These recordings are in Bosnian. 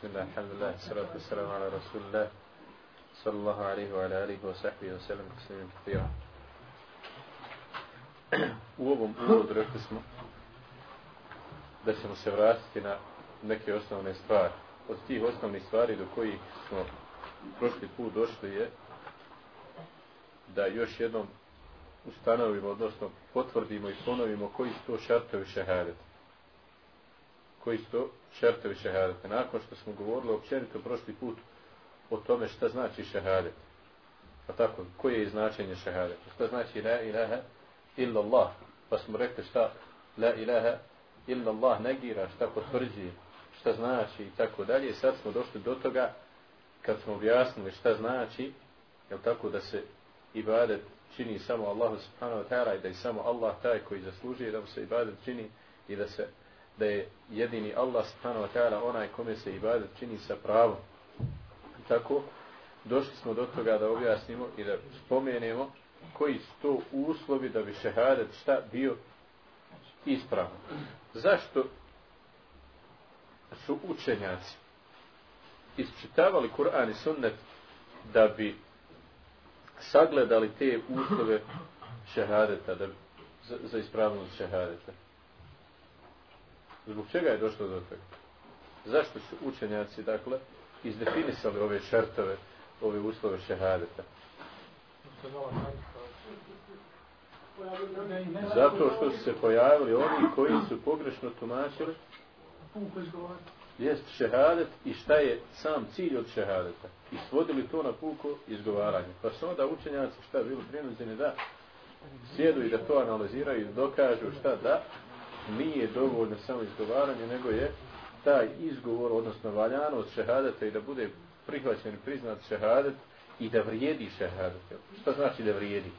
بسم الله الحمد لله والصلاة والسلام على رسول الله صلى الله عليه وعلى آله وصحبه وسلم تسليما كثيرا U ovom uvodu rekli smo da ćemo se vratiti na neke osnovne stvari. Od tih osnovnih stvari do kojih smo prošli put došli je da još jednom ustanovimo, odnosno potvrdimo i ponovimo koji su to šartovi šehadeta. Koji su to šartovi šehadeta. Nakon što smo govorili općenito prošli put o tome šta znači šehadet. Pa tako, koje je značenje šehadeta? Šta znači la ilaha illa Allah? Pa smo rekli šta la ilaha illa Allah negira, šta potvrđi, šta znači i tako dalje. Sad smo došli do toga kad smo objasnili šta znači, jel tako da se ibadet čini samo Allahu subhanahu wa ta'ala i da je samo Allah taj koji zaslužuje da mu se ibadet čini i da se da je jedini Allah subhanahu wa ta'ala onaj kome se ibadet čini sa pravom. I tako došli smo do toga da objasnimo i da spomenemo koji su to uslovi da bi šehadet šta bio ispravno. Zašto su učenjaci isčitavali Kur'an i sunnet da bi sagledali te uslove šehadeta da, za, za ispravnost šehadeta. Zbog čega je došlo do toga? Zašto su učenjaci, dakle, izdefinisali ove šartove, ove uslove šehadeta? Zato što su se pojavili oni koji su pogrešno tumačili jest šehadet i šta je sam cilj od šehadeta. I svodili to na puko izgovaranje. Pa su onda učenjaci šta je bilo prinuđeni da sjedu i da to analiziraju i dokažu šta da nije dovoljno samo izgovaranje, nego je taj izgovor, odnosno valjano od šehadeta i da bude prihvaćen priznat šehadet i da vrijedi šehadet. Šta znači da vrijedi?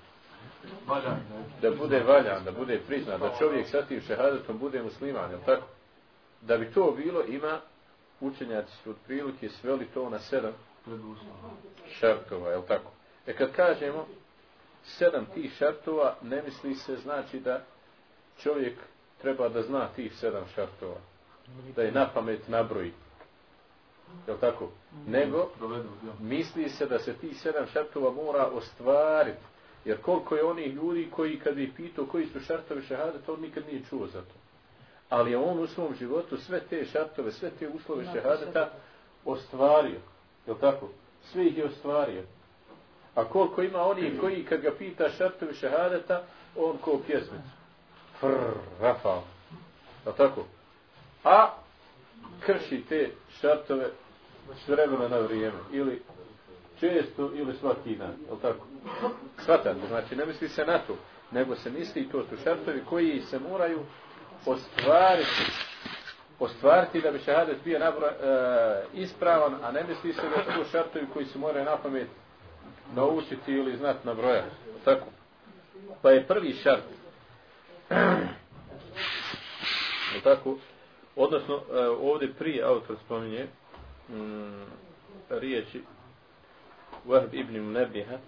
Da bude valjan, da bude priznat, da čovjek sa tim šehadetom bude musliman, je tako? Da bi to bilo, ima učenjaci su otprilike sveli to na sedam šartova, je tako? E kad kažemo sedam tih šartova, ne misli se znači da čovjek treba da zna tih sedam šartova. Da je na pamet nabroji. Je tako? Nego, misli se da se tih sedam šartova mora ostvariti. Jer koliko je onih ljudi koji kad bi pitao koji su šartovi šehadeta, on nikad nije čuo za to ali je on u svom životu sve te šartove, sve te uslove šehadeta ostvario. Je tako? Sve ih je ostvario. A koliko ima oni koji kad ga pita šartove šehadeta, on ko pjesmicu fr, rafal. Je tako? A krši te šartove s vremena na vrijeme. Ili često ili svaki dan. Je tako? Svatate, znači ne misli se na to. Nego se misli to su šartovi koji se moraju ostvariti ostvariti da bi šehadet bio nabra, e, ispravan, a ne misli se da su šartovi koji se moraju na pamet naučiti ili znati na broja. Tako. Pa je prvi šart tako, odnosno e, ovdje prije autor spominje mm, riječi Wahb ibn Munabiha uh,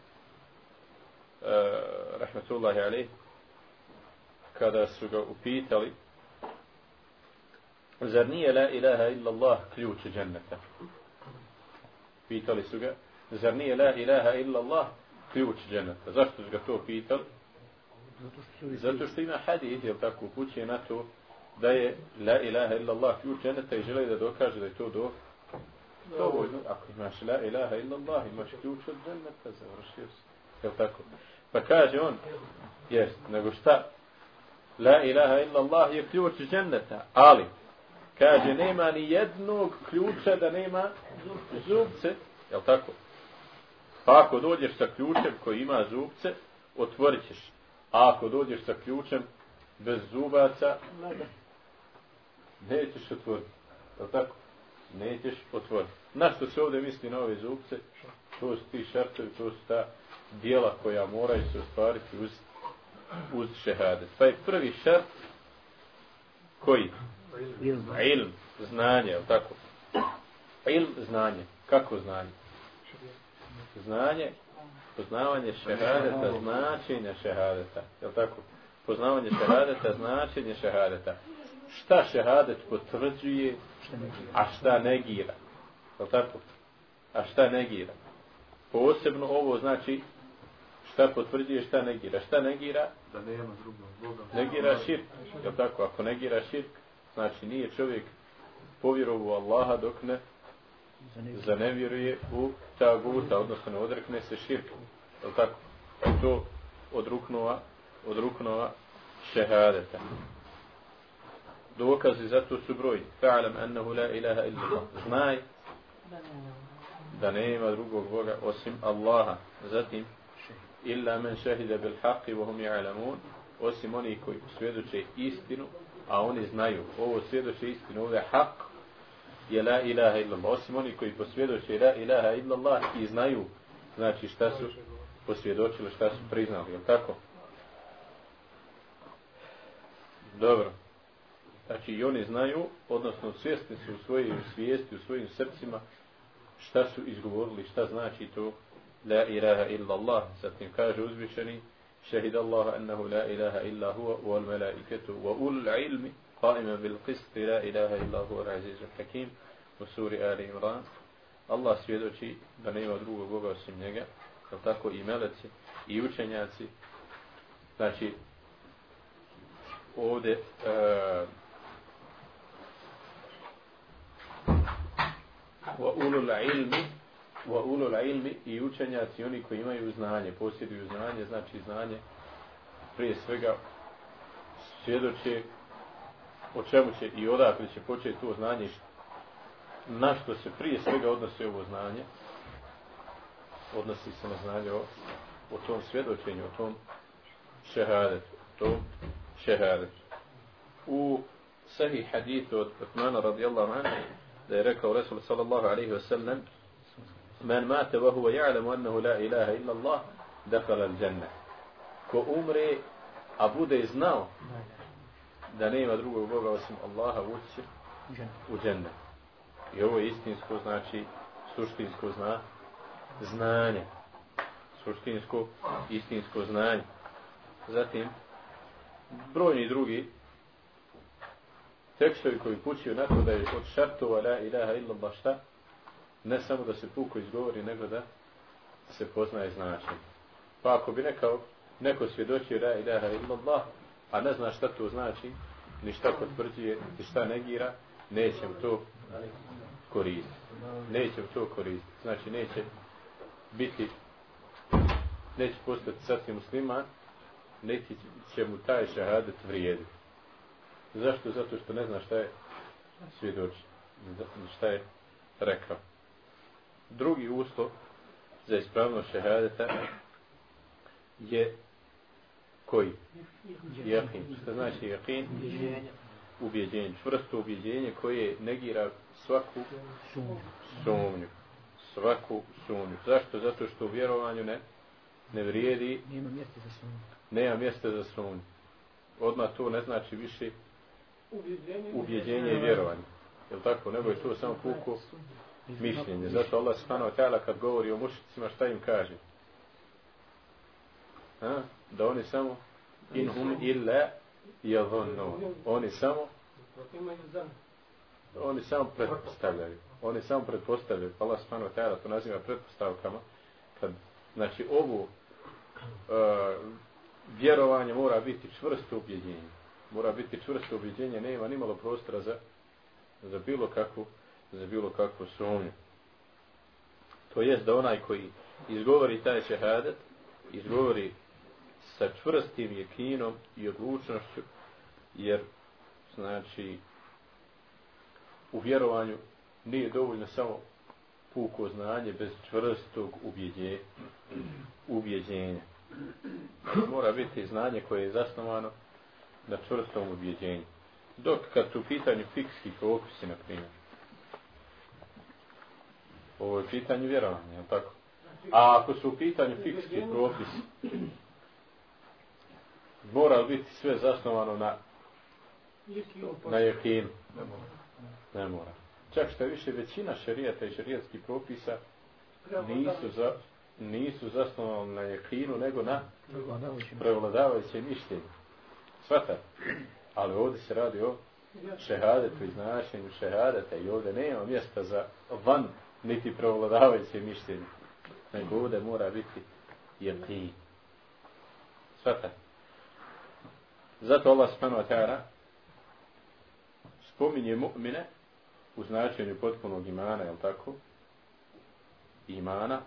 rahmatullahi alaih kada su ga upitali Zar nije la ilaha illa Allah ključ dženneta? Pitali su ga, zar nije la ilaha illa Allah ključ dženneta? Zašto su ga to pitali? Zato što ima hadith, jel tako, kuće na to da je la ilaha illallah ključ dženeta i žele da dokaže da je to do dovoljno. Ako imaš la ilaha illallah, imaš ključ od dženeta, završio se. Jel tako? Pa kaže on, jest, nego šta? La ilaha illallah je ključ dženeta, ali kaže nema ni jednog ključa da nema zubce, je tako? Pa ako dođeš sa ključem koji ima zubce, otvorit ćeš. A ako dođeš sa ključem bez zubaca, nećeš otvoriti. Je tako? Nećeš otvoriti. Na što se ovdje misli na ove zubce? To su ti šartovi, to su ta dijela koja moraju se ostvariti uz, uz šehadet. Pa je prvi šart koji? Ilm, znanje, je tako? Ilm, znanje. Kako znanje? Znanje, poznavanje šehadeta, značenje šehadeta. Je tako? Poznavanje šehadeta, značenje šehadeta. Šta šehadet potvrđuje, a šta negira? Je tako? A šta negira? Posebno ovo znači šta potvrđuje, šta negira. Šta negira? Da nema drugog Boga. Negira širk. Je tako? Ako negira širk, znači nije čovjek povjerovu Allaha dok ne zanevjeruje u ta guta, odnosno ne odrekne se širku. Je tako? Pa to odruknova, odruknova šehadeta. Dokazi za to su broj. Fa'alam annahu la ilaha illa Allah. Znaj da nema drugog Boga osim Allaha. Zatim, illa men šehide bil haqi wa hum ja'lamun, osim oni koji svjedoče istinu, a oni znaju. Ovo svjedoče istinu, ovo je haq, je la ilaha illallah. Osim oni koji posvjedoče la ilaha illallah i znaju, znači šta su posvjedočili, šta su priznali, je tako? Dobro. Znači i oni znaju, odnosno svjesni su u svojoj svijesti, u svojim srcima, šta su izgovorili, šta znači to la ilaha illallah. Zatim kaže uzvišeni, šehid Allaha ennehu la ilaha illa huwa wal malaikatu wa ulul ilmi qaiman bil qisti la ilaha illa huwa al-azizul hakim u suri Ali Imran. Allah svjedoči da nema drugog Boga osim njega, je tako i meleci i učenjaci. Znači, ovdje uh, wa ulul ilmi wa ulul ilmi i učenjaci oni koji imaju znanje, posjeduju znanje, znači znanje prije svega svjedoče o čemu će i odakle će početi to znanje na što se prije svega odnosi ovo znanje odnosi se na znanje o, o tom svjedočenju, o tom šehadetu, o tom šehadetu. U sahih hadithu od Uthmana radijallahu anhu da je rekao Resul sallallahu alaihi wa sallam men mate wa huwa ja'lamu annahu la ilaha illa Allah dakhala al-jannah. Ko umre a bude znao da nema drugog Boga osim Allaha ući u džennet. I ovo je istinsko, znači suštinsko zna, znanje. Suštinsko, istinsko znanje. Zatim, brojni drugi tekstovi koji pućuju na to da je od šartova la ilaha illallah šta, ne samo da se puko izgovori, nego da se poznaje značenje. Pa ako bi nekao, neko svjedočio la ilaha illallah, a ne zna šta to znači, ni šta potvrđuje, ni šta negira, neće to koristiti. Neće to koristiti. Znači neće biti, neće postati sasvim musliman, niti će mu taj šahadet vrijediti. Zašto? Zato što ne zna šta je svjedoči. Šta je rekao. Drugi uslov za ispravno šehadeta je koji? Jakin. Šta znači jakin? Ubjeđenje. Čvrsto ubjeđenje koje negira svaku sumnju. Svaku sumnju. Zašto? Zato što u vjerovanju ne, ne vrijedi Nema mjesta za sumnju. nema mjesta za sumnju. Odmah to ne znači više ubjeđenje i vjerovanje. Je tako? Nego je to samo puko mišljenje. Zato Allah subhanahu wa ta'ala kad govori o mušicima šta im kaže? Ha? Da oni samo in hum illa yadhunnu. Oni samo oni samo pretpostavljaju. Oni samo pretpostavljaju. Pa Allah subhanahu wa ta'ala to naziva pretpostavkama. Kad, znači, ovu uh, vjerovanje mora biti čvrsto ubjeđenje mora biti čvrsto ubjeđenje, nema ni malo prostora za, za bilo kakvu za bilo kakvu sumnju. To jest da onaj koji izgovori taj šehadet, izgovori sa čvrstim jekinom i odlučnošću, jer znači u vjerovanju nije dovoljno samo puko znanje bez čvrstog ubjeđe, ubjeđenja. Mora biti znanje koje je zasnovano na čvrstom ubjeđenju. Dok kad su u pitanju fikski propisi, na primjer, ovo je pitanje vjerovanja, tako? A ako su u pitanju fikski propisi, mora biti sve zasnovano na na jekinu. Ne mora. Čak što više većina šerijata i šerijatskih propisa nisu za nisu zasnovani na jekinu, nego na prevladavajuće mišljenje. Svata. Ali ovdje se radi o šehadetu i značenju šehadeta i ovdje nema mjesta za van niti provladavajuće mišljenje. Nego ovdje mora biti jeqin. Svata. Zato Allah subhanahu wa ta'ala spominje mu'mine u značenju potpunog imana, je tako? Imana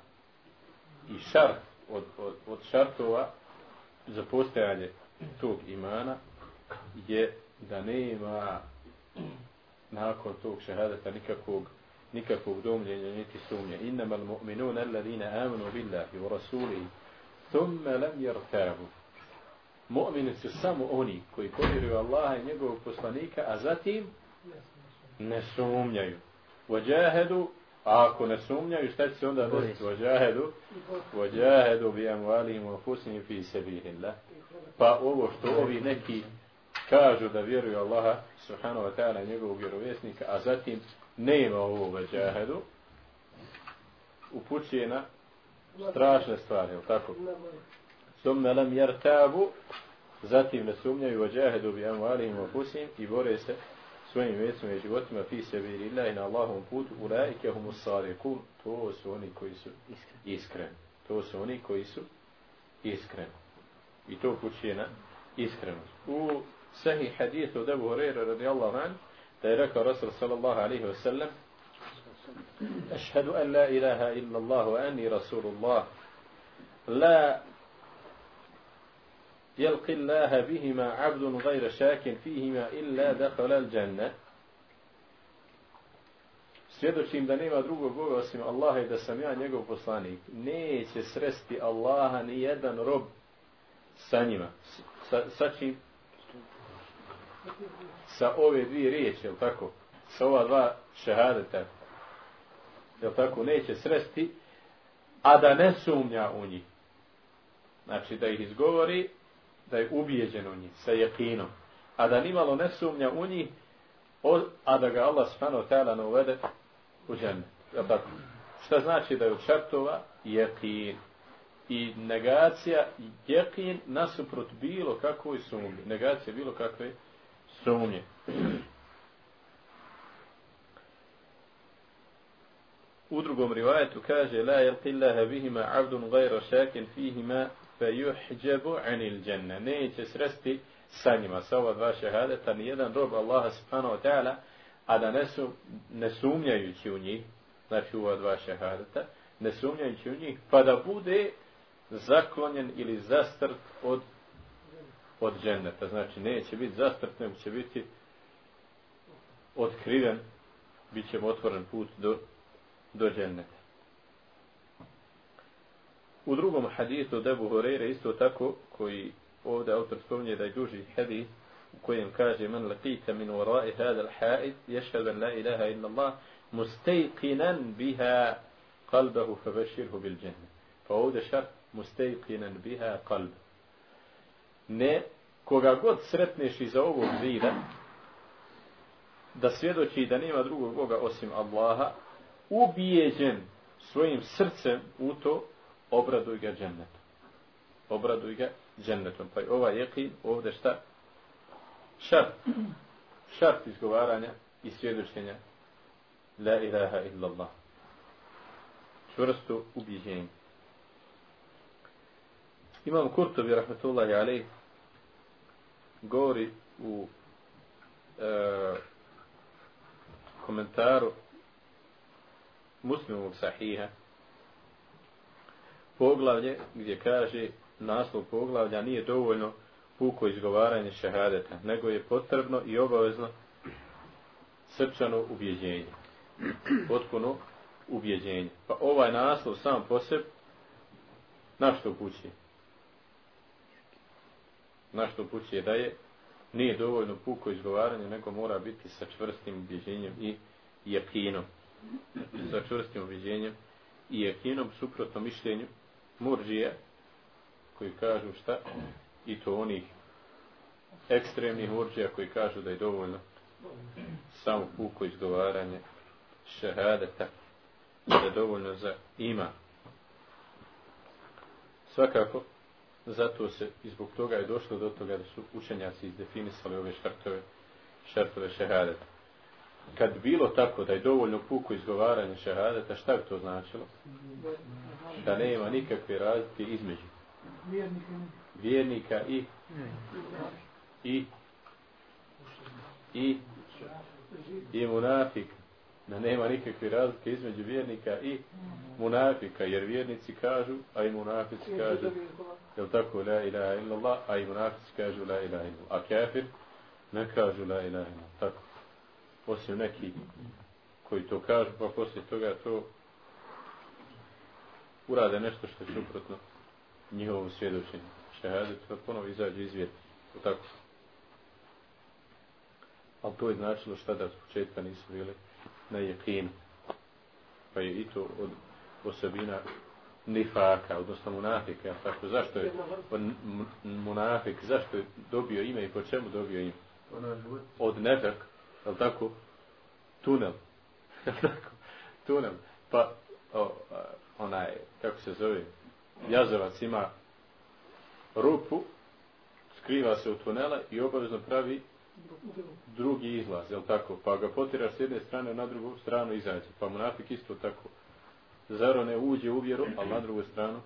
i šart od, od, od šartova za postojanje tog imana je da nema nakon tog šehadeta nikakvog nikakvog domljenja niti sumnje. Innamal mu'minun alladhina amanu billahi wa rasulihi thumma lam yartabu. Mu'mini su samo oni koji povjeruju Allaha i njegovog poslanika, a zatim ne sumnjaju. Wajahedu, a ako ne sumnjaju, šta će se onda desiti? Wajahedu, wajahedu bi amualihim wa fusim fi sabihillah. Pa ovo što ovi neki kažu da vjeruju Allaha subhanahu wa ta'ala njegovog vjerovjesnika, a zatim nema ovo wajahedu, upućuje na strašne stvari, je tako? ثم لم يرتابوا. ذاتي من السمنة وجاهدوا بأموالهم وفسهم إبوريس سوني ميتم يجوتم في سبيل الله. إن الله مبود أولئك هم الصادقون تو سوني كويسو إسكرن. تو سوني كويسو إسكرن. إتو كوشينا. إسكرن. وسهي حديث دب هريرة رضي الله عنه. تيرك الرسول صلى الله عليه وسلم. أشهد أن لا إله إلا الله وأني رسول الله. لا يلقي الله بهما عبد غير شاك فيهما إلا دخل الجنة Svjedočim da nema drugog Boga osim Allaha i da sam ja njegov poslanik. Neće sresti Allaha ni jedan rob sa njima. Sa, sa čim? Sa ove dvije riječi, je tako? Sa ova dva šehadeta. Je tako? Neće sresti, a da ne sumnja u njih. Znači da ih izgovori, da je ubijeđen u njih, sa jekinom. A da nimalo ne sumnja u njih, a da ga Allah subhanahu ta'ala ne uvede u džennet. Šta znači da je od šartova jekin. I negacija jekin nasuprot bilo kakvoj sumnje. Negacija bilo kakve sumnje. U drugom rivajetu kaže la yalqillaha bihima 'abdun ghayra shakin fihima fe juhđebu anil dženne. Neće sresti sa njima, sa ova dva šehadeta, nijedan rob Allaha subhanahu wa ta'ala, a da ne, su, ne sumnjajući u njih, znači ova dva šehadeta, ne sumnjajući u njih, pa da bude zaklonjen ili zastrt od, od dženneta. Znači, neće biti zastrt, nego će biti otkriven, bit će otvoren put do, do dženneta. U drugom hadisu od Ebu Horeire isto tako, koji ovdje autor spominje da je duži hadis, u kojem kaže man laqita min warai hada al-ha'id yashhadu an la ilaha illa Allah mustayqinan biha qalbahu fabashirhu bil jannah. Pa ovdje šart mustayqinan biha qalb. Ne koga god sretneš iza ovog zida da svjedoči da nema drugog Boga osim Allaha ubijeđen svojim srcem u to obraduj ga džennetom. Obraduj ga džennetom. Pa je ovaj jekin ovdje šta? Šart. Šart izgovaranja i svjedočenja La ilaha illallah. Čvrsto ubiđenje. Imam Kurtovi, rahmetullahi alaih, govori u e, komentaru muslimovog sahiha, poglavlje gdje kaže naslov poglavlja nije dovoljno puko izgovaranje šehadeta, nego je potrebno i obavezno srčano ubjeđenje. Potpuno ubjeđenje. Pa ovaj naslov sam poseb na što upućuje? Na što upućuje da je nije dovoljno puko izgovaranje, nego mora biti sa čvrstim ubjeđenjem i jakinom. Sa čvrstim ubjeđenjem i jakinom suprotno mišljenju murđije koji kažu šta i to onih ekstremnih murđija koji kažu da je dovoljno samo puko izgovaranje šehadeta da je dovoljno za ima. Svakako zato se i zbog toga je došlo do toga da su učenjaci izdefinisali ove šartove šartove šehadeta kad bilo tako da je dovoljno puko izgovaranje šehadeta, šta bi to značilo? Da nema nikakve razlike između vjernika i i i i munafik da nema nikakve razlike između vjernika i munafika jer vjernici kažu a i munafici kažu je tako la ilaha illallah a i munafici kažu la ilaha illallah. A kafir ne kažu la ilaha illallah. Tako osim neki koji to kažu pa poslije toga to urade nešto što je suprotno njihovom svjedočenju. Šehadet pa ponovo izađe iz vjeti tako ali to je značilo šta da s početka nisu bili na jekinu pa je i to od osobina nifaka, odnosno munafika tako? Zašto je munafik zašto je dobio ime i po čemu dobio ime? Od nefek je tako tunel tako tunel pa o, onaj kako se zove jazovac ima rupu skriva se u tunela i obavezno pravi drugi izlaz, je tako? Pa ga potiraš s jedne strane, na drugu stranu izađe. Pa munafik isto tako. Zaro ne uđe u vjeru, ali na drugu stranu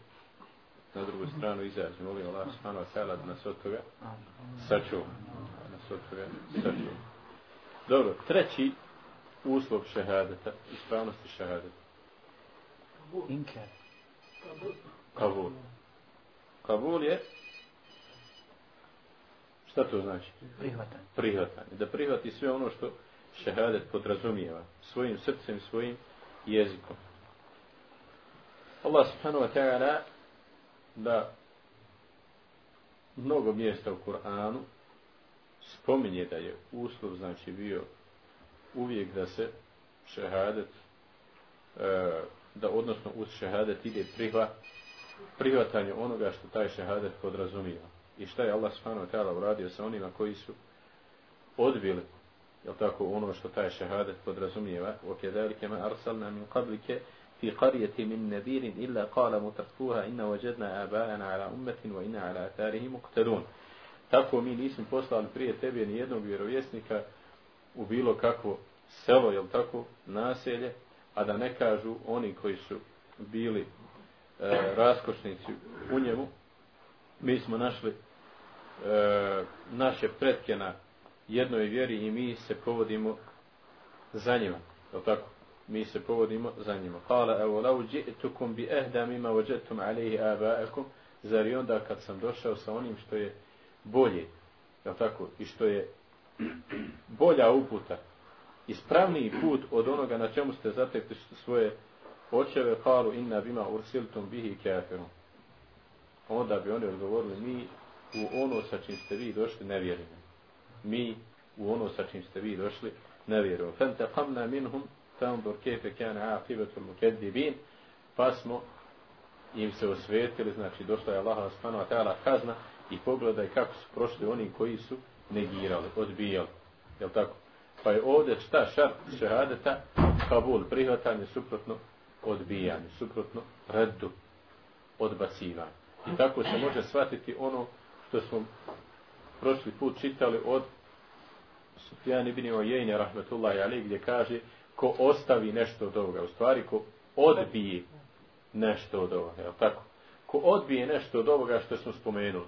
na drugu stranu izađe. Molim Allah, subhanahu wa ta'ala, da nas od toga sačuva. Nas od toga sačuva. Dobro, treći uslov šehadeta, ispravnosti šehadeta. Inker. Kabul. Kabul je Šta to znači? Prihvatanje. Prihvatanje. Da prihvati sve ono što šehadet podrazumijeva. Svojim srcem, svojim jezikom. Allah subhanahu wa ta'ala da mnogo mjesta u Kur'anu spominje da je uslov znači bio uvijek da se šehadet e, da odnosno uz šehadet ide prihva, prihvatanje onoga što taj šehadet podrazumijeva. I šta je Allah subhanahu wa ta'ala uradio sa onima koji su odbili jel tako ono što taj šehadet podrazumijeva? Wa kedalike ma arsalna min qablike fi qarijeti min nadirin illa qala mutakfuha inna wajadna aba'ana ala ummetin wa inna ala atarihi muqtadun tako mi nismo poslali prije tebe ni jednog vjerovjesnika u bilo kakvo selo, jel tako, naselje, a da ne kažu oni koji su bili e, raskošnici u njemu, mi smo našli e, naše pretke na jednoj vjeri i mi se povodimo za njima. Je tako? Mi se povodimo za njima. Kala, evo, lau dži'tukum bi ehdam ima vođetum alihi aba'akum, zar i onda kad sam došao sa onim što je bolje, je tako? I što je bolja uputa, ispravniji put od onoga na čemu ste zatekli svoje očeve, kalu inna bima ursiltum bihi kafirum. Onda bi oni odgovorili, mi u ono sa čim ste vi došli ne vjerujemo. Mi u ono sa čim ste vi došli ne vjerujemo. Fantaqamna minhum fanzur kayfa kana aqibatu al-mukaththibin. Pa smo im se osvetili, znači došla je Allah subhanahu wa ta'ala kazna i pogledaj kako su prošli oni koji su negirali, odbijali. Je tako? Pa je ovdje šta šart šehadeta? Kabul, prihvatanje suprotno odbijanje, suprotno reddu, odbacivanje. I tako se može shvatiti ono što smo prošli put čitali od Sufjan ibn Ujejne rahmetullahi ali gdje kaže ko ostavi nešto od ovoga, u stvari ko odbije nešto od ovoga, je tako? Ko odbije nešto od ovoga što smo spomenuli.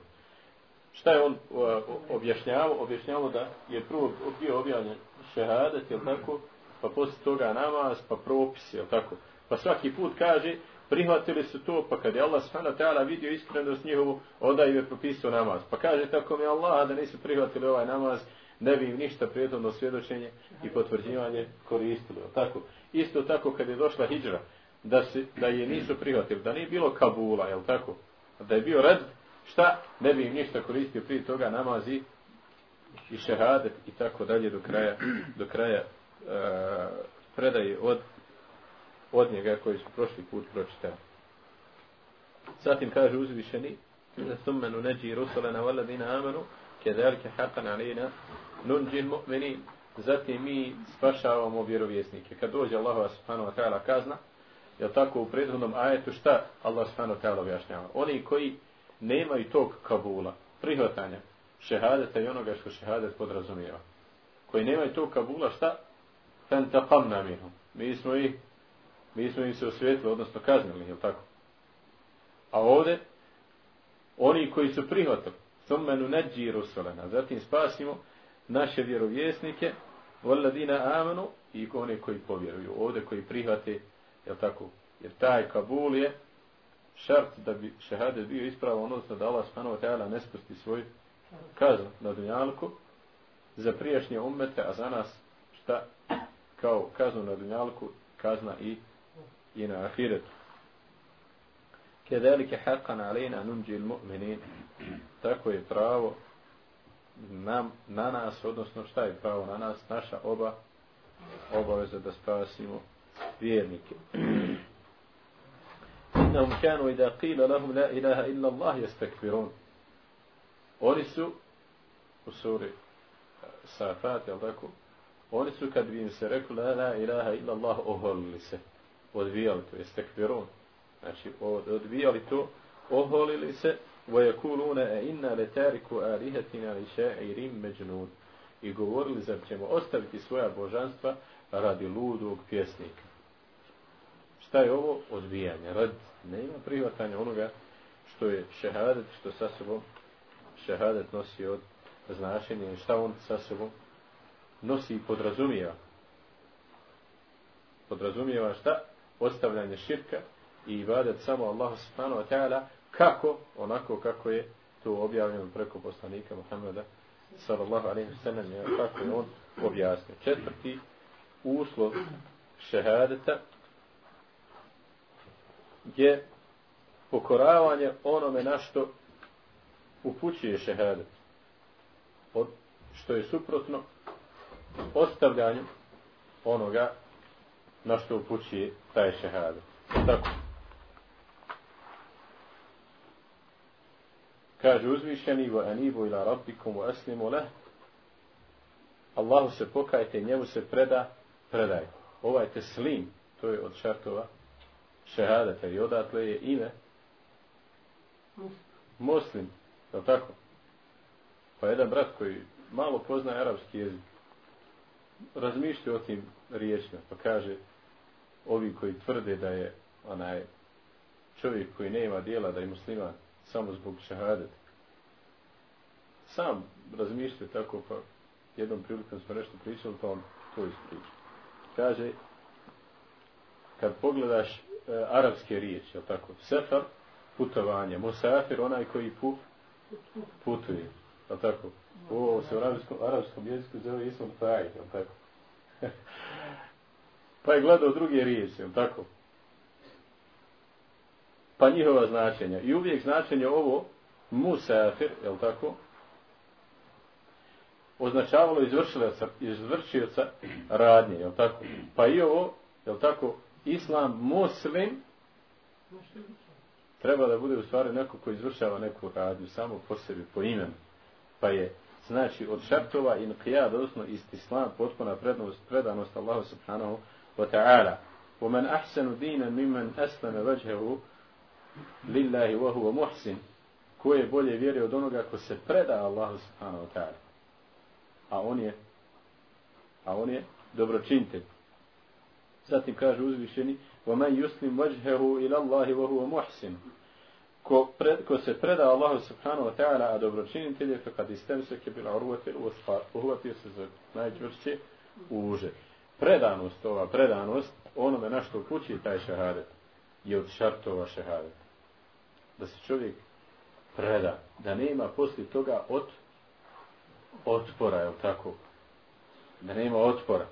Šta je on uh, objašnjavao? Objašnjavao da je prvo bio objavljen šehadet, je tako? Pa poslije toga namaz, pa propis, je tako? Pa svaki put kaže prihvatili su to, pa kad je Allah subhanahu vidio iskrenost njihovu, onda im je propisao namaz. Pa kaže tako mi Allah da nisu prihvatili ovaj namaz, ne bi im ništa prijetno svjedočenje i potvrđivanje koristili. Tako. Isto tako kad je došla hijđra, da, se, da je nisu prihvatili, da nije bilo Kabula, jel tako? Da je bio red, šta? Ne bi im ništa koristio prije toga namazi i šehadet i tako dalje do kraja, do kraja uh, predaje od od njega koji su prošli put pročitali. Zatim kaže uzvišeni ثم ننجي رسلنا والذين آمنوا كذلك حقا علينا ننجي المؤمنين zatim mi spašavamo vjerovjesnike. Kad dođe Allah subhanahu wa ta'ala kazna, je tako u prethodnom ajetu šta Allah subhanahu wa ta'ala objašnjava? Oni koji nemaju tog kabula, prihvatanja šehadeta i onoga što šehadet podrazumijeva. Koji nemaju tog kabula, šta? fantaqamna minhum. Mi smo ih mi smo im se osvijetili, odnosno kaznili, je tako? A ovdje, oni koji su prihvatili, summenu neđi rusulena, zatim spasimo naše vjerovjesnike, voladina amanu i one koji povjeruju, ovdje koji prihvate, je tako? Jer taj Kabul je šart da bi šehadet bio ispravo odnosno da Allah subhanahu wa ta'ala ne spusti svoj kaznu na dunjalku za prijašnje ummete, a za nas šta kao kaznu na dunjalku, kazna i i na ahiretu. Kedelike haqqan alejna nunđil mu'minin. Tako je pravo nam, na nas, odnosno šta je pravo na nas, naša oba obaveza da spasimo vjernike. Innahum kanu idha qila lahum la ilaha illa Allah yastakbirun. Oni su u suri eh, Safat, jel tako? Oni su kad bi im se rekli la, la ilaha illa Allah oholili se odvijali to, jeste kvirun. Znači, odvijali to, oholili se, vojekulune e inna letariku alihetina li ša'irim međnud. I govorili, zar ćemo ostaviti svoja božanstva radi ludog pjesnika. Šta je ovo? Odbijanje. Rad nema prihvatanja onoga što je šehadet, što sa sobom šehadet nosi od značenja i šta on sa sobom nosi i podrazumijeva. Podrazumijeva šta? ostavljanje širka i ibadet samo Allahu subhanahu wa ta'ala kako, onako kako je to objavljeno preko poslanika Muhammeda sallallahu alaihi wa sallam kako je on objasnio. Četvrti uslov šehadeta je pokoravanje onome na što upućuje šehadet. Od, što je suprotno ostavljanju onoga na što upućuje taj šehada. Tako. Kaže uzvišeni wa anibu ila rabbikum wa aslimu leh. Allahu se pokajte i njemu se preda, predaj. Ovaj teslim, to je od šartova šehadata i odatle je ime muslim, je tako? Pa jedan brat koji malo poznaje arapski jezik razmišlja o tim riječima, pa kaže ovi koji tvrde da je onaj čovjek koji nema dijela da je musliman samo zbog šahadeta. Sam razmišlja tako pa jednom prilikom smo nešto pričali pa on to ispriča. Kaže kad pogledaš e, arapske riječi, je tako? Sefar, putovanje. Musafir, onaj koji pu, putuje. jel tako? Ovo se u arapskom, arapskom jeziku zove islam taj, jel tako? Pa je gledao druge riječi, je tako? Pa njihova značenja. I uvijek značenje ovo, musafir, je tako? Označavalo izvršioca, izvršioca radnje, je tako? Pa i ovo, je tako? Islam muslim treba da bude u stvari neko ko izvršava neku radnju samo po sebi, po imenu. Pa je znači od šartova i nqijad, odnosno istislam, potpuna prednost, predanost Allahu subhanahu وتعالى ومن أحسن دينا ممن أسلم وجهه lillahi wa huwa muhsin ko je bolje vjerio od onoga ko se preda Allahu subhanahu wa ta'ala a on je a on je dobročinitelj zatim kaže uzvišeni وَمَنْ يُسْلِمْ وَجْهَهُ إِلَى اللَّهِ وَهُوَ مُحْسِنُ ko, pred, ko se preda Allahu subhanahu wa ta'ala a dobročinitelj je kad istem se ke u osfar, uhvatio se za najčvršće uže predanost, ova predanost, onome na što kući taj šehadet, je od šartova šehadet. Da se čovjek preda, da nema poslije toga od otpora, je tako? Da nema otpora.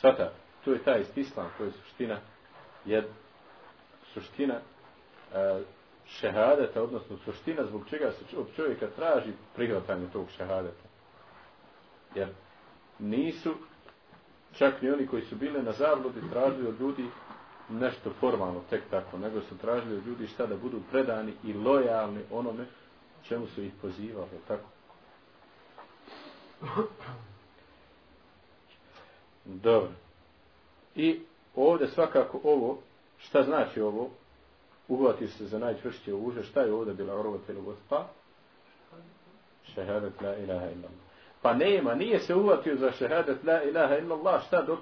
Svata, to je taj istislam, to je suština, je suština e, šehadeta, odnosno suština zbog čega se od čovjeka traži prihvatanje tog šehadeta. Jer nisu čak ni oni koji su bile na zabludi tražili od ljudi nešto formalno, tek tako, nego su tražili od ljudi šta da budu predani i lojalni onome čemu su ih pozivali, tako. Dobro. I ovdje svakako ovo, šta znači ovo, uvati se za najčvršće uže, šta je ovdje bila orovatelj u gospa? Šehadet la ilaha illallah. Pa nema, nije se uvatio za šehadet la ilaha illallah, šta dok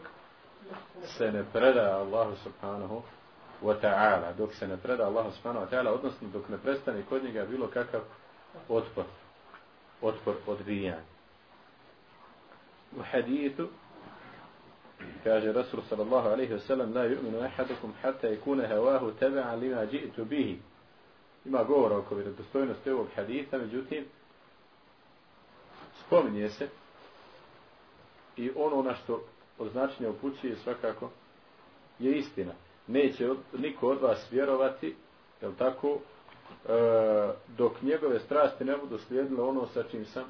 se ne preda Allahu subhanahu wa ta'ala, dok se ne preda Allahu subhanahu wa ta'ala, odnosno dok ne prestane kod njega bilo kakav otpor, otpor odbijanja. U hadithu kaže Rasul sallallahu alaihi wa sallam la yu'minu ahadukum hatta ikune hawahu tabi'a lima ji'tu bihi. Ima govora oko vjerodostojnosti ovog haditha, međutim spominje se i ono na što označenje upućuje svakako je istina. Neće od, niko od vas vjerovati, je tako, e, dok njegove strasti ne budu slijedile ono sa čim sam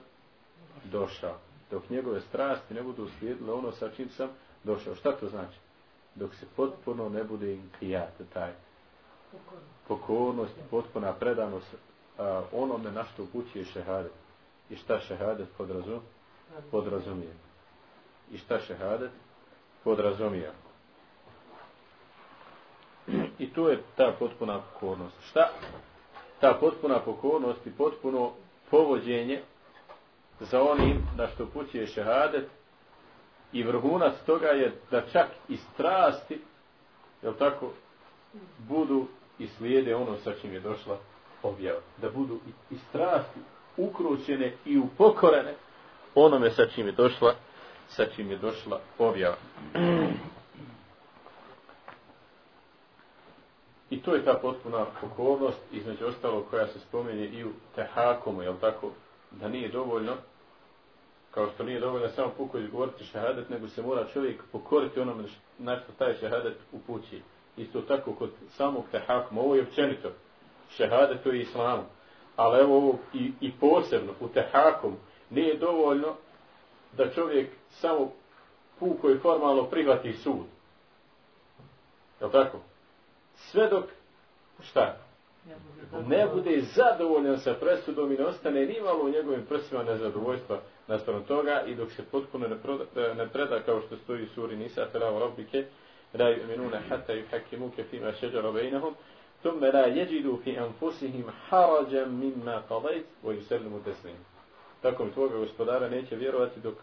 došao. Dok njegove strasti ne budu slijedile ono sa čim sam došao. Šta to znači? Dok se potpuno ne bude inkijat, taj pokornost, potpuna predanost a, onome na što upućuje šehadet. I šta šehadet podrazum, podrazumije? I šta šehadet podrazumije? I tu je ta potpuna pokornost. Šta? Ta potpuna pokornost i potpuno povođenje za onim na što upućuje šehadet i vrhunac toga je da čak i strasti jel tako, budu i slijede ono sa čim je došla objava. Da budu i, i strasti ukrućene i upokorene onome sa čim je došla sa čim je došla objava. I to je ta potpuna pokornost, između ostalog koja se spomeni i u tehakomu, jel tako, da nije dovoljno, kao što nije dovoljno samo puko izgovoriti šehadet, nego se mora čovjek pokoriti onome na što taj šehadet upući. Isto tako kod samog tehakuma, ovo je općenito, šehadet to je islamu, ali evo ovo i, i posebno u tehakom nije dovoljno da čovjek samo puko i formalno prihvati sud. Je tako? Sve dok, šta? Ne bude zadovoljan sa presudom i ne ostane ni malo u njegovim prsima nezadovoljstva nastavno toga i dok se potpuno ne, proda, ne preda kao što stoji u suri Nisa, Fela Rabbike, la yu'minuna hatta yuhakkimuka fima shajara bainahum ثم لا يجدوا في أنفسهم حرجا مما قضيت ويسلموا تسليما tako mi tvoga gospodara neće vjerovati dok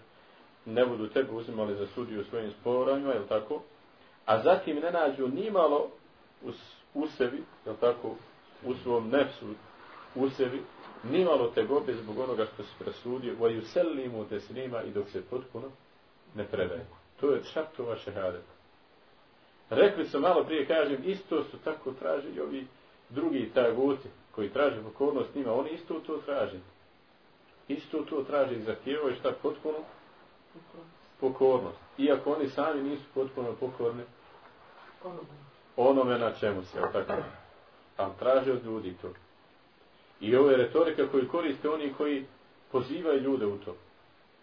ne budu tebe uzimali za sudiju u svojim sporanjima, je tako? A zatim ne nađu ni malo u, u sebi, je tako, u svom nefsu, u sebi, ni malo te gobe zbog onoga što se presudio, vaju selimu te snima i dok se potpuno ne predaje. To je šartova šehadeta. Rekli su malo prije, kažem, isto su tako traži i ovi drugi taguti koji traže pokornost njima, oni isto to traži. Isto to tijelo i šta potpuno? Pokornost. Iako oni sami nisu potpuno pokorni onome na čemu se, tako? A traže od ljudi to. I ovo je retorika koju koriste oni koji pozivaju ljude u to.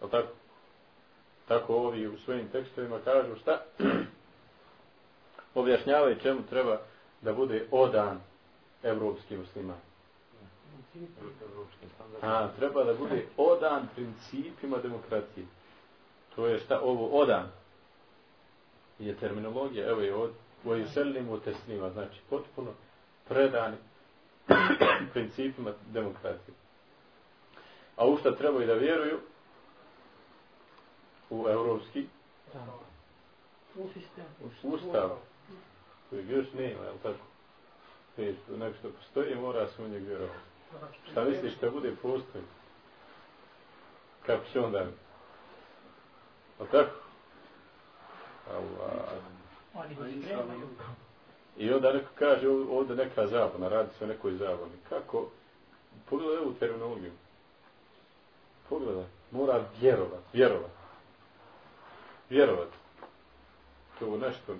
Je tako? Tako ovi u svojim tekstovima kažu šta? objašnjavaju čemu treba da bude odan evropski musliman. A, treba da bude odan principima demokracije. To je šta ovo odan je terminologija, evo je od voju selimu tesnima, znači potpuno predani principima demokracije. A u šta trebaju da vjeruju? U evropski u sistem. U ustav kojeg još nema, je li tako? Već, nek što postoji, mora se u njeg vjerovati. Šta misliš da bude postoji? Kako će onda? Je tako? Allah. I onda neko kaže ovdje neka zabuna, radi se o nekoj zabuni. Kako? Pogledaj ovu terminologiju. Pogledaj. Mora vjerovat, vjerovat. Vjerovat. To nešto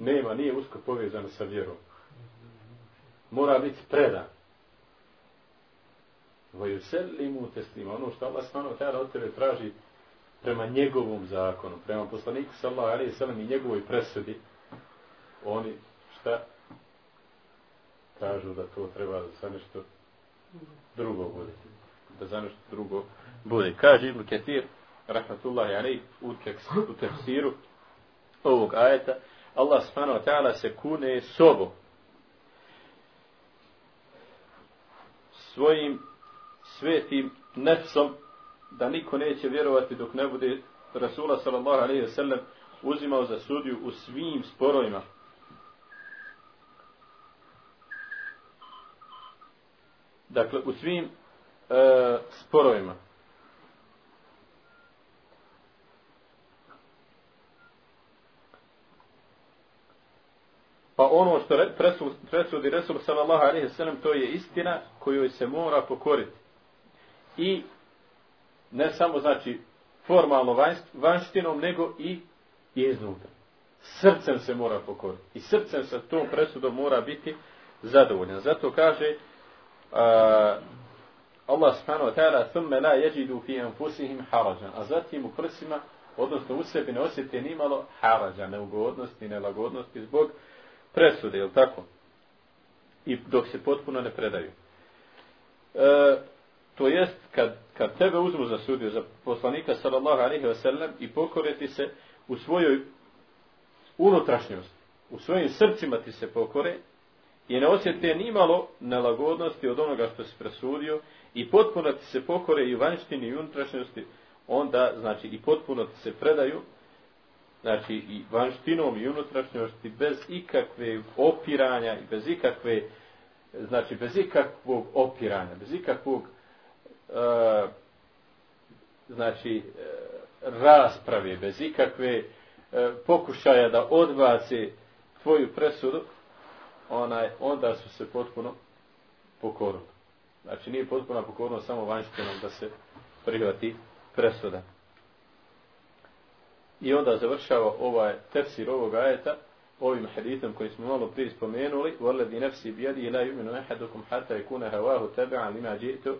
nema, nije usko povezano sa vjerom. Mora biti predan. Vaju selimu teslima. Ono što Allah stvarno tada od tebe traži prema njegovom zakonu, prema poslaniku sallahu alaihi sallam i njegovoj presudi, oni šta kažu da to treba da sa nešto drugo bude. Da za nešto drugo bude. Kaže Ibn Ketir, rahmatullahi alaihi, u tefsiru ovog ajeta, Allah subhanahu wa ta'ala se kune sobom. Svojim svetim nefsom da niko neće vjerovati dok ne bude Rasula sallallahu alaihi wa sallam uzimao za sudiju u svim sporovima. Dakle, u svim e, sporovima. Pa ono što presudi Resul sallallahu alaihi sallam to je istina kojoj se mora pokoriti. I ne samo znači formalno vanštinom, nego i iznutra. Srcem se mora pokoriti. I srcem sa tom presudom mora biti zadovoljan. Zato kaže Eh, Allah subhanahu wa ta'ala thumme la yajidu fi anfusihim harajan. A zatim u prsima, odnosno u sebi ne osjeti nimalo harađa, neugodnosti, nelagodnosti zbog presude, je tako? I dok se potpuno ne predaju. E, to jest, kad, kad tebe uzmu za sudiju, za poslanika sallallahu alaihi wa sallam i pokoreti se u svojoj unutrašnjosti, u svojim srcima ti se pokore i ne osjete ni malo nelagodnosti od onoga što se presudio i potpuno ti se pokore i vanjštini i unutrašnjosti, onda, znači, i potpuno ti se predaju, znači i vanštinom i unutrašnjosti bez ikakve opiranja i bez ikakve znači bez ikakvog opiranja bez ikakvog uh, znači uh, rasprave bez ikakve uh, pokušaja da odbaci tvoju presudu onaj onda su se potpuno pokorili znači nije potpuno pokorno samo vanštinom da se prihvati presuda I onda završava ovaj tefsir ovog ajeta ovim hadithom koji smo malo prije spomenuli وَلَّذِي نَفْسِ بِيَدِي لَا يُمِنُ أَحَدُكُمْ حَتَّى يَكُونَ هَوَاهُ تَبِعًا لِمَا جِئْتُ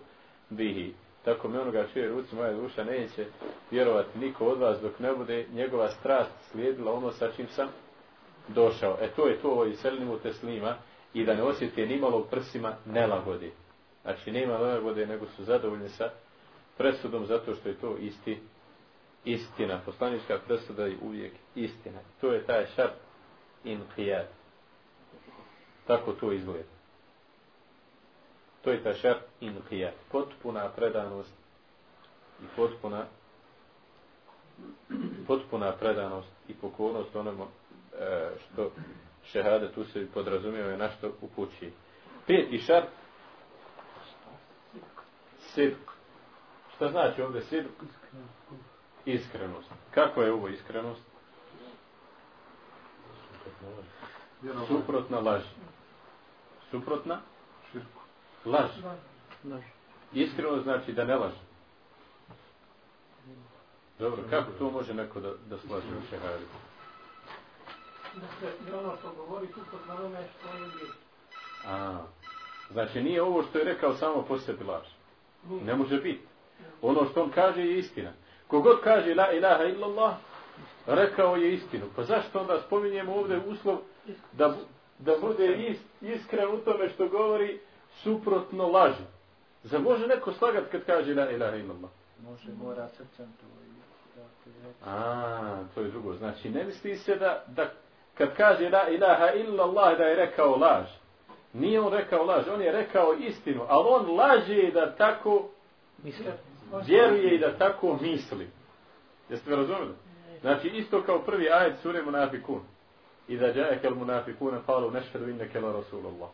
بِهِ Tako mi onoga čuje ruci moja duša neće vjerovati niko od vas dok ne bude njegova strast slijedila ono sa čim sam došao. E to je to ovo iselimo teslima i da ne osjeti nimalo u prsima nelagodi. Znači nema nelagode nego su zadovoljni sa presudom zato što je to isti istina. Poslanička presuda je uvijek istina. To je taj šart in qiyad. Tako to izgleda. To je taj šart in qiyad. Potpuna predanost i potpuna potpuna predanost i pokornost onome što šehade tu se podrazumijeva je našto upući. Peti šart sidk. Šta znači ovdje sidk? iskrenost. Kako je ovo iskrenost? Suprotna laž. Suprotna? Laž. Iskrenost znači da ne laže. Dobro, kako to može neko da, da slaže u šehari? Da ono što govori suprotno onome što on je. A, znači nije ovo što je rekao samo po sebi laž. Ne može biti. Ono što on kaže je istina. Kogod kaže la ilaha illallah, rekao je istinu. Pa zašto onda spominjemo ovdje uslov da, da bude is, iskren u tome što govori suprotno laži? Za može neko slagat kad kaže la ilaha illallah? Može, mora srcem to. A, to je drugo. Znači, ne misli se da, da kad kaže la ilaha illallah da je rekao laž. Nije on rekao laž, on je rekao istinu, ali on laže da tako misli vjeruje i da tako misli. Jeste me razumeli? Znači, isto kao prvi ajet sure Munafikun. I da jae kel Munafikune falu nešhedu kela Rasulullah.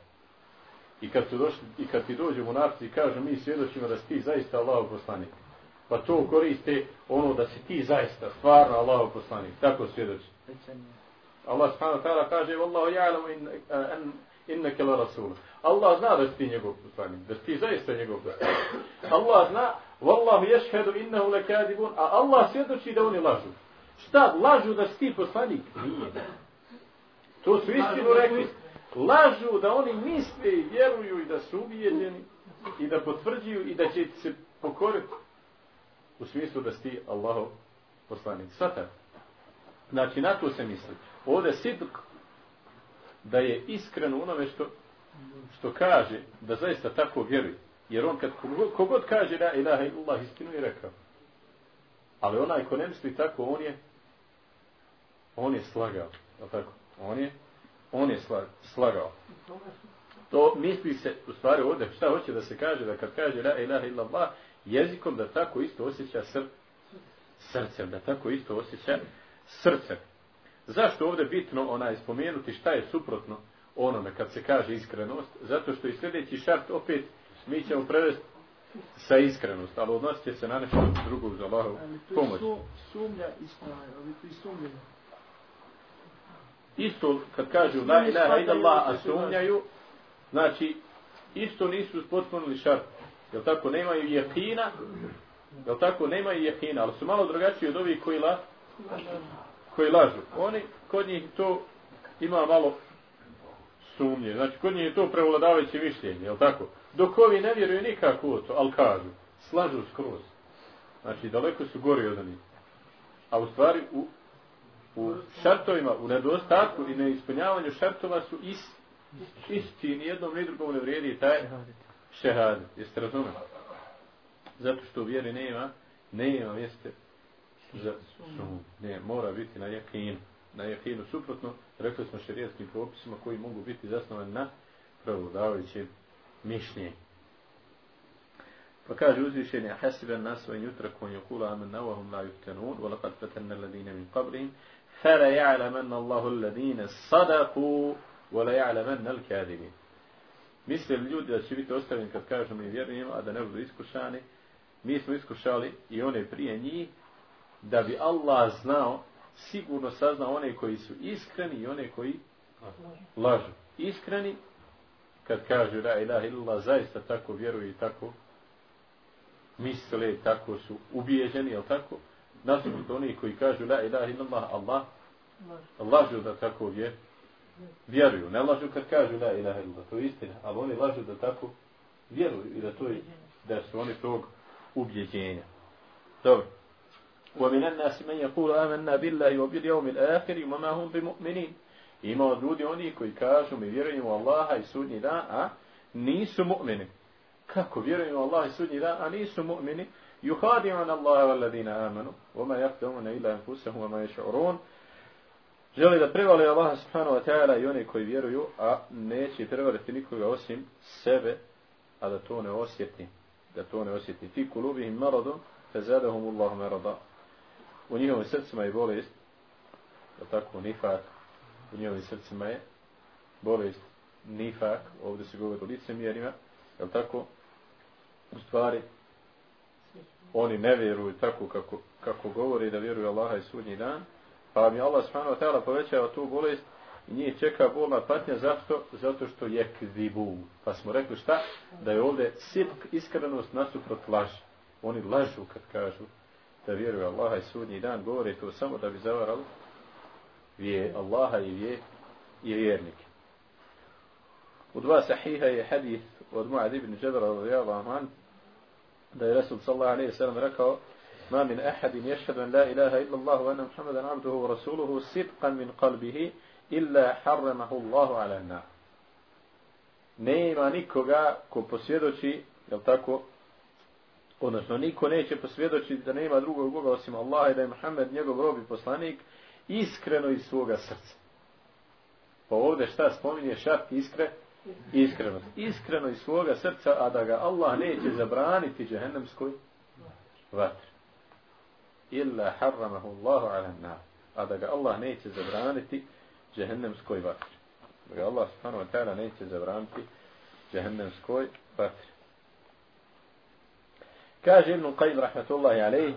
I kad, su došli, I kad ti dođu munafici i kažu mi svjedočimo da si ti zaista Allah poslanik. Pa to koriste ono da si ti zaista stvarno Allah poslanik. Tako svjedoči. Allah subhanahu wa ta'ala kaže Wallahu ja'lamu in, eh, uh, inneke la rasul. Allah zna da si ti njegov poslanik, da si ti zaista njegov poslanik. Allah zna, wallahu yashhadu innahu lakadibun, a Allah svjedoči da oni lažu. Šta, lažu da si ti poslanik? Nije. To su istinu rekli. Lažu da oni misle i vjeruju i da su ubijeđeni i da potvrđuju i da će se pokoriti u smislu da si ti Allahov poslanik. Svatak. Znači, na to se misli. Ovdje sidk da je iskren onome što, što kaže, da zaista tako vjeruje. Jer on kad kogod kaže la ilaha illallah istinu je rekao. Ali onaj ko ne misli tako, on je on je slagao. Tako? On je on je slagao. To misli se, u stvari ovdje, šta hoće da se kaže, da kad kaže la ilaha illallah, jezikom da tako isto osjeća sr srcem, da tako isto osjeća srce. Zašto ovdje bitno onaj spomenuti šta je suprotno onome kad se kaže iskrenost? Zato što i sljedeći šart opet mi ćemo prevesti sa iskrenost, ali odnosit će se na nešto drugog za Allahov pomoć. Ali sumnja ispravlja, ali to i sumnja. Isto kad kažu la ilaha illa Allah, a sumnjaju, znači isto nisu potpunili šart. Jel tako, nemaju jehina, jel tako, nemaju jehina, ali su malo drugačiji od ovih koji, la, koji lažu. Oni, kod njih to ima malo sumnje. Znači, kod njih je to prevladavajuće mišljenje, jel tako? Dok ovi ne vjeruju nikako u to, ali kažu, slažu skroz. Znači, daleko su gori od njih. A u stvari, u, u šartovima, u nedostatku i neispunjavanju šartova su is, isti, ni jednom ni drugom ne vrijedi taj šehad. Jeste razumeli? Zato što u vjeri nema, nema mjeste Ne, mora biti na jakinu. Na jakinu suprotno, rekli smo šerijetskim propisima koji mogu biti zasnovani na pravodavajućem mišljenju. Pa kaže uzvišenje, hasibe nas wa yutraku an yaqula amanna wa hum la yuftanun wa laqad fatanna alladhina min qablihim fala ya'lamanna Allahu alladhina sadaqu wa la ya'lamanna al-kadhibin. Misle ljudi da će biti ostavljeni kad kažu mi vjerujemo, a da ne budu iskušani. Mi smo iskušali i one prije njih da bi Allah znao, sigurno saznao one koji su iskreni i one koji lažu. Iskreni kad kažu la ilaha illallah zaista tako vjeruju i tako misle, tako su ubijeđeni, jel tako? Nasuprot oni koji kažu la ilaha illallah Allah lažu da tako vjer, vjeruju. Ne lažu kad kažu la ilaha illallah, to je istina, ali oni lažu da tako vjeruju i da to je, da su oni tog ubjeđenja. Dobro. ومن الناس من يقول آمنا بالله وباليوم الآخر وما هم بمؤمنين إما ودود أني كي كاجوا ميرين والله يسودني لا آه؟ نيس مؤمن كاكو بيرين والله يسودني لا آه؟ نيس مؤمن يخادعون الله والذين آمنوا وما يخدعون إلا أنفسهم وما يشعرون Želi da prevali Allaha subhanahu wa ta'ala i one koji vjeruju, a neće prevaliti nikoga osim sebe, a da to ne osjeti. Da to ne osjeti. Fi kulubihim maradu, Allahum maradu. U njihovim srcima je bolest, da tako, nifak, u njihovim srcima je bolest nifak, ovdje se govori o licemjerima, je li tako? U stvari, oni ne vjeruju tako kako, kako govori da vjeruju Allaha i sudnji dan, pa mi Allah subhanahu wa ta'ala povećava tu bolest i njih čeka bolna patnja, zašto? Zato što je kzibu. Pa smo rekli šta? Da je ovdje sitk iskrenost nasuprot laž. Oni lažu kad kažu da vjeruju Allaha i sudnji dan, govore to samo da bi zavarali vije Allaha i vije i vjernike. U dva sahiha je hadith od Mu'ad ibn Jabra radijallahu an da je Rasul sallallahu alaihi sallam rekao ما من أحد يشهد أن لا إله إلا الله وأن محمدا عبده ورسوله صدقا من قلبه إلا حرمه الله على النار nema nikoga ko posvjedoči, jel tako, odnosno niko neće posvjedočiti da nema drugog Boga osim Allaha i da je Muhammed njegov rob i poslanik, iskreno iz svoga srca. Pa ovdje šta spominje šart iskre? Iskrenost. Iskreno iz svoga srca, a da ga Allah neće zabraniti džehennemskoj vatri. Illa harramahu Allahu ala nar. A da ga Allah neće zabraniti džehennemskoj vatri. Da ga Allah subhanahu wa ta'ala neće zabraniti džehennemskoj vatri. Kaže Ibn Qajim rahmetullahi alaihi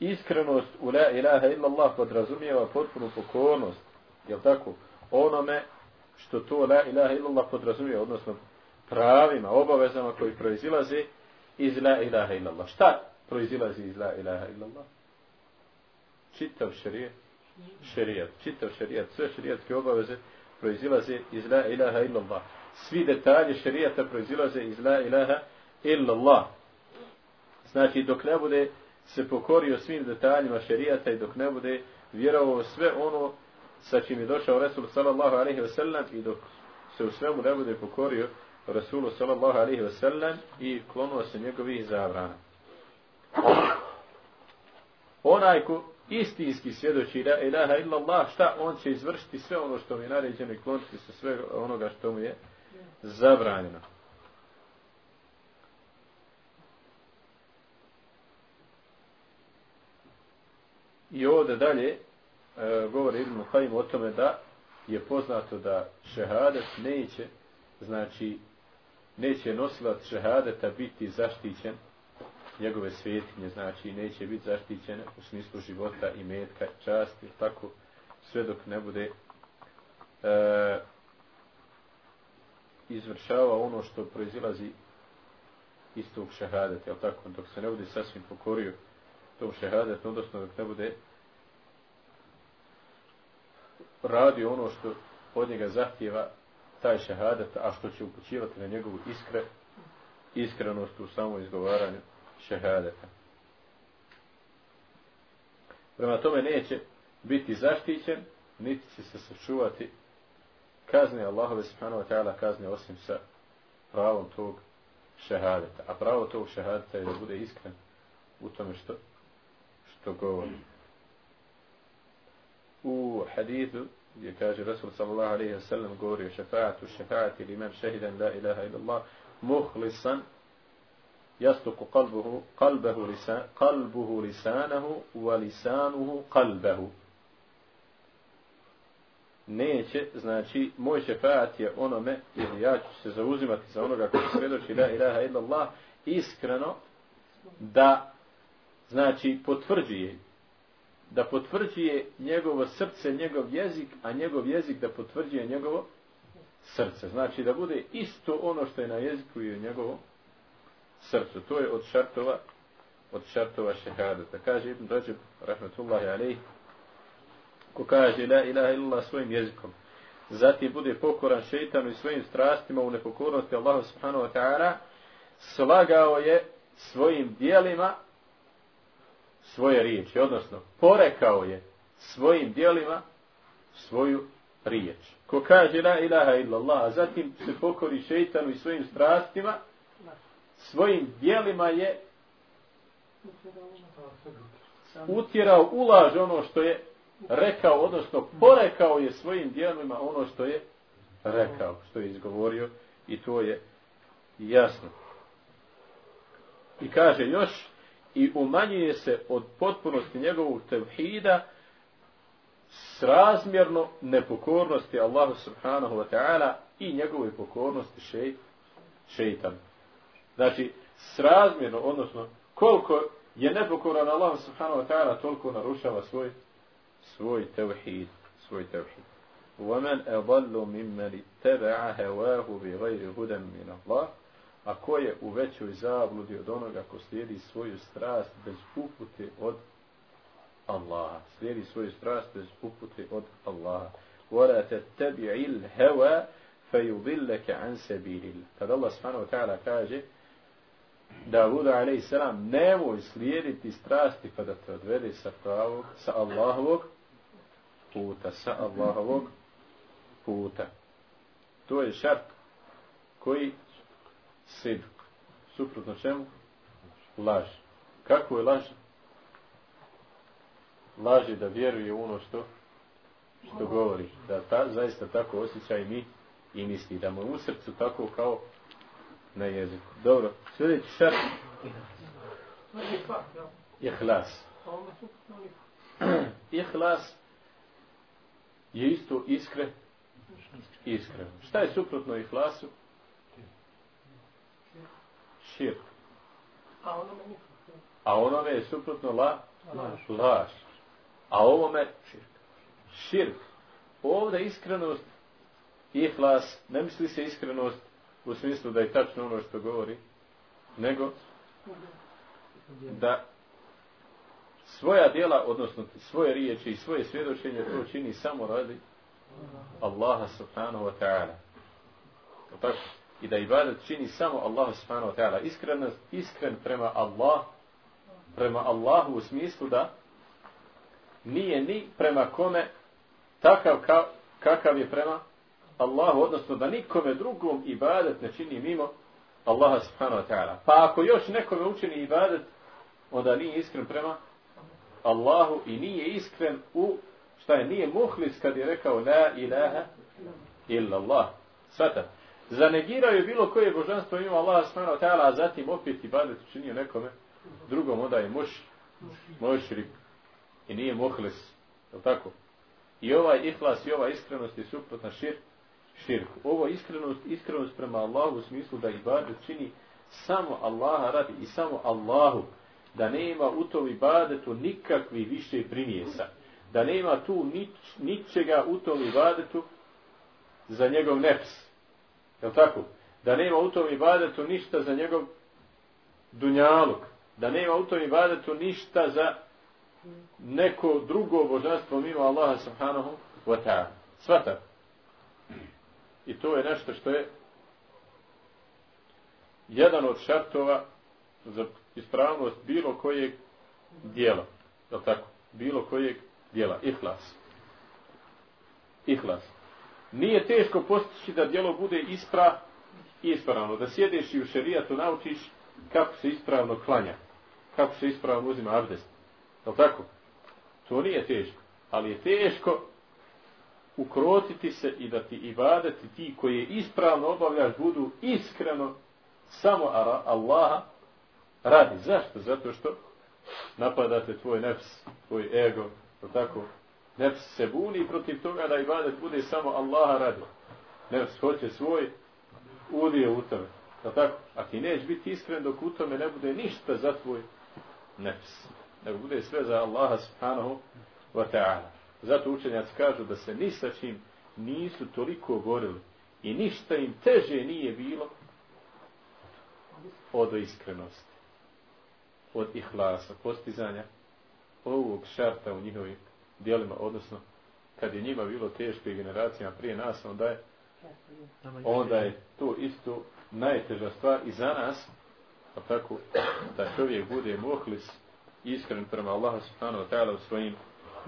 iskrenost u la ilaha illa Allah podrazumijeva potpunu pokornost, jel tako, onome što to la ilaha illa Allah podrazumijeva, odnosno pravima, obavezama koji proizilaze iz la ilaha illa Allah. Šta proizilazi iz la ilaha illa Allah? Čitav šerijat, šerijat, čitav šerijat, sve šerijatske obaveze proizilaze iz la ilaha illa Allah. Svi detalje šerijata proizilaze iz la ilaha illa Allah. Znači, dok ne bude se pokorio svim detaljima šerijata i dok ne bude vjerovao sve ono sa čim je došao Resul sallallahu alaihi ve sellem i dok se u svemu ne bude pokorio Resulu sallallahu alaihi ve sellem i klonuo se njegovih zabrana. Onaj ko istinski svjedoči da ilaha illallah, šta on će izvršiti sve ono što mu je naređeno i kloniti se sve onoga što mu je zabranjeno. I ovdje dalje e, govori Ibn Kajim o tome da je poznato da šehadet neće, znači, neće nosilac šehadeta biti zaštićen njegove svetinje, znači neće biti zaštićen u smislu života i metka, časti, tako sve dok ne bude e, izvršava ono što proizilazi iz tog šehadeta, jel tako, dok se ne bude sasvim pokorio tom šehadetu, odnosno dok ne bude radi ono što od njega zahtjeva taj šehadet, a što će upućivati na njegovu iskre, iskrenost u samo izgovaranju šehadeta. Prema tome neće biti zaštićen, niti će se sačuvati kazne Allahove subhanahu wa ta'ala kazne osim sa pravom tog šehadeta. A pravo tog šehadeta je da bude iskren u tome što, što govori. U hadithu gdje kaže Rasul sallallahu alaihi wa sallam govori o šefaatu šefaati li men šehidan la ilaha illallah, muhlisan jastuku kalbuhu kalbehu lisan, kalbuhu lisanahu wa lisanuhu kalbehu neće, znači moj šefaat je onome ili ja ću se zauzimati za onoga koji svedoči la ilaha illallah, iskreno da znači potvrđuje da potvrđuje njegovo srce, njegov jezik, a njegov jezik da potvrđuje njegovo srce. Znači da bude isto ono što je na jeziku i u njegovom srcu. To je od šartova od šartova šehadeta. Kaže Ibn Rajab, rahmatullahi alaih, ko kaže la ilaha illallah svojim jezikom, zatim bude pokoran šeitanu i svojim strastima u nepokornosti Allahu subhanahu wa ta'ala, slagao je svojim dijelima svoje riječi, odnosno porekao je svojim dijelima svoju riječ. Ko kaže la ilaha illallah, a zatim se pokori šeitanu i svojim strastima, svojim dijelima je utjerao ulaž ono što je rekao, odnosno porekao je svojim dijelima ono što je rekao, što je izgovorio i to je jasno. I kaže još, i umanjuje se od potpunosti njegovog tevhida srazmjerno nepokornosti Allahu subhanahu wa ta'ala i njegove pokornosti šej, šeitan. Znači, srazmjerno, odnosno, koliko je nepokoran Allah subhanahu wa ta'ala, toliko narušava svoj svoj tevhid. Svoj tevhid. وَمَنْ أَضَلُّ مِمَّنِ اتَّبَعَ هَوَاهُ بِغَيْرِ هُدًا مِنَ اللَّهِ A ko je u većoj zabludi od onoga ko slijedi svoju strast bez upute od Allaha? Slijedi svoju strast bez upute od Allaha. Vora te tebi'il heva fe yudilleke an sebilil. Kad Allah s.w. kaže Davuda a.s. nemoj slijediti strasti pa da te odvede sa pravog, sa Allahovog puta, sa Allahovog puta. To je šart koji sidk. Suprotno čemu? Laž. Kako je laž? Laž je da vjeruje u ono što što govori. Da ta, zaista tako osjeća i mi i misli. Da mu u srcu tako kao na jeziku. Dobro. Sljedeći šart. Ihlas. Ihlas je isto iskre. Iskreno. Šta je suprotno ihlasu? Širk. A onome je suprotno la, laž. A ovome širk. Širk. Ovdje iskrenost, ihlas, ne misli se iskrenost u smislu da je tačno ono što govori, nego da svoja dijela, odnosno svoje riječi i svoje svjedočenje to čini samo radi Allaha subhanahu wa ta'ala. Tako? I da ibadet čini samo Allah subhanahu wa ta'ala iskren, iskren prema Allah prema Allahu u smislu da nije ni prema kome takav ka, kakav je prema Allahu, odnosno da nikome drugom ibadet ne čini mimo Allaha subhanahu wa ta'ala. Pa ako još nekome učini ibadet, onda nije iskren prema Allahu i nije iskren u, šta je, nije muhlis kad je rekao la ilaha illa Allah. Svatate zanegirao je bilo koje božanstvo ima Allah subhanahu wa ta'ala, a zatim opet i badet učinio nekome drugom, onda je moš, mošrik. i nije mohles, Je tako? I ovaj ihlas i ova iskrenost je suprotna šir, širk. Ovo iskrenost, iskrenost prema Allahu u smislu da ibadet čini samo Allaha radi i samo Allahu da nema u tom ibadetu nikakvi više primjesa. Da nema tu nič, ničega u tom ibadetu za njegov nefs. Je tako? Da nema u tom ibadetu ništa za njegov dunjaluk. Da nema u tom ibadetu ništa za neko drugo božanstvo mimo Allaha subhanahu wa ta'ala. Svata. I to je nešto što je jedan od šartova za ispravnost bilo kojeg dijela. Je tako? Bilo kojeg dijela. Ihlas. Ihlas. Nije teško postići da djelo bude ispra, ispravno. Da sjedeš i u šerijatu naučiš kako se ispravno klanja. Kako se ispravno uzima abdest. Je tako? To nije teško. Ali je teško ukrotiti se i da ti ibadeti ti koje ispravno obavljaš budu iskreno samo Allaha radi. Zašto? Zato što napadate tvoj nefs, tvoj ego, to tako, nefs se buni protiv toga da ibadet bude samo Allaha radi. Nefs hoće svoj udio u tome. Da tako? A ti neć biti iskren dok u tome ne bude ništa za tvoj nefs. Nego bude sve za Allaha subhanahu wa ta'ala. Zato učenjaci kažu da se ni sa čim nisu toliko borili i ništa im teže nije bilo od iskrenosti, od ihlasa, postizanja ovog šarta u njihovim dijelima, odnosno kad je njima bilo teško i generacijama prije nas, onda je, onda je to isto najteža stvar i za nas, pa tako da čovjek bude muhlis iskren prema Allaha subhanahu wa ta'ala u svojim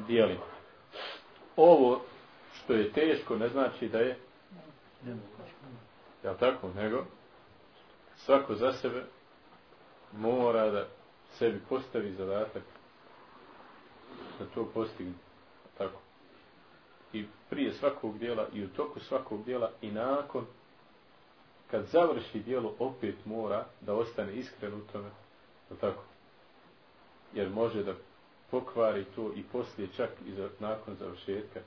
dijelima. Ovo što je teško ne znači da je Ja tako, nego svako za sebe mora da sebi postavi zadatak da to postigne. Tako. I prije svakog dijela i u toku svakog dijela i nakon kad završi dijelo opet mora da ostane iskren u tome. Tako. Jer može da pokvari to i poslije čak i za, nakon završetka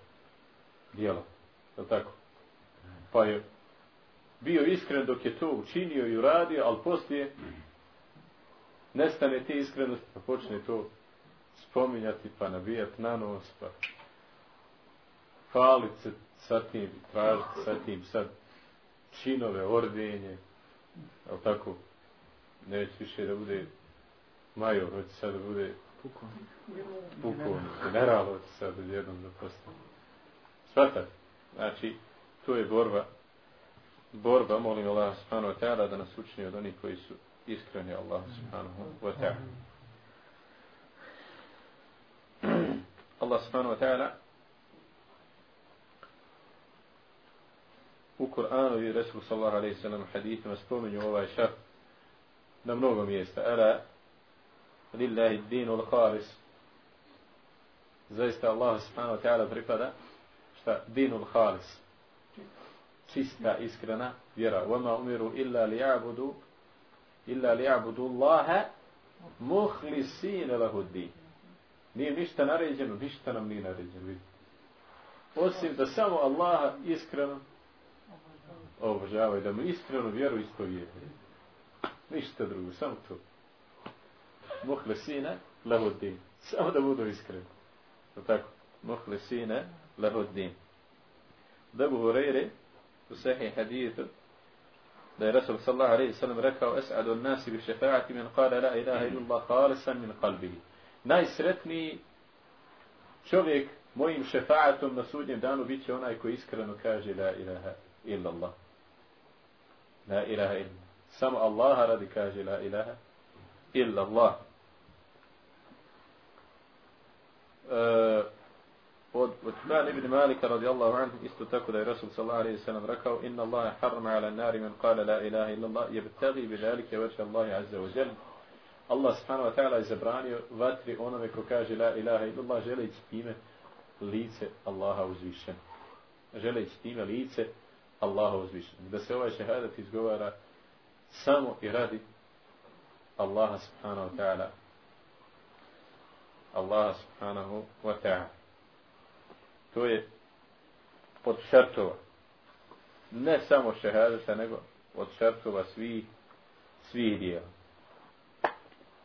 dijela. Tako. Pa je bio iskren dok je to učinio i uradio, ali poslije nestane te iskrenosti pa počne to spominjati pa nabijati na nos pa falit se sa tim tražiti sa tim sad činove, ordenje ali tako? Neće više da bude major, hoće sad da bude pukovnik, pukovnik general hoće sad da jednom da postane. Shvatate? Znači to je borba borba, molim Allah subhanahu wa ta'ala da nas učini od onih koji su iskreni Allah subhanahu wa ta'ala. Allah subhanahu wa ta'ala u Kur'anu i Resul sallallahu alaihi sallam hadithima spominju ovaj šart na mnogo mjesta. Ala lillahi dinu l-khalis zaista Allah subhanahu wa ta'ala pripada šta dinu l-khalis čista, iskrena vjera. وَمَا أُمِرُوا إِلَّا لِيَعْبُدُوا إِلَّا لِيَعْبُدُوا اللَّهَ مُخْلِسِينَ لَهُ الدِّينَ Nije ništa naređeno, ništa nam nije naređeno. Osim da samo Allaha iskreno obožavaju, da mu iskreno vjeru isto vjeru. Ništa drugo, samo to. Muhlesine lahuddin. Samo da budu iskreni. Tako. Muhlesine lahuddin. Da bu Hureyre u sahih hadithu da je Rasul sallallahu alaihi sallam rekao es'adu nasi bi šefaati min kala la ilaha illallah khalisan min kalbihi. Najsretniji čovjek mojim šefaatom na sudnjem danu bit će onaj koji iskreno kaže la ilaha illallah. La ilaha illallah. Samo Allaha radi kaže la ilaha illallah. Uh, od Utban ibn Malika radijallahu anhu isto tako da je Rasul sallallahu alaihi sallam rekao inna Allahe harma ala nari man kale la ilaha illa Allah jebtagi bi dalike veće Allahi azza wa jel Allah subhanahu wa ta'ala je zabranio vatri onome ko kaže la ilaha illallah želeći time lice Allaha uzvišen želeći time lice Allaha uzvišen da se ovaj šehadat izgovara samo i radi Allaha subhanahu wa ta'ala Allaha subhanahu wa ta'ala. To je od šartova. Ne samo šehadeta, nego od šartova svih, svih dijela.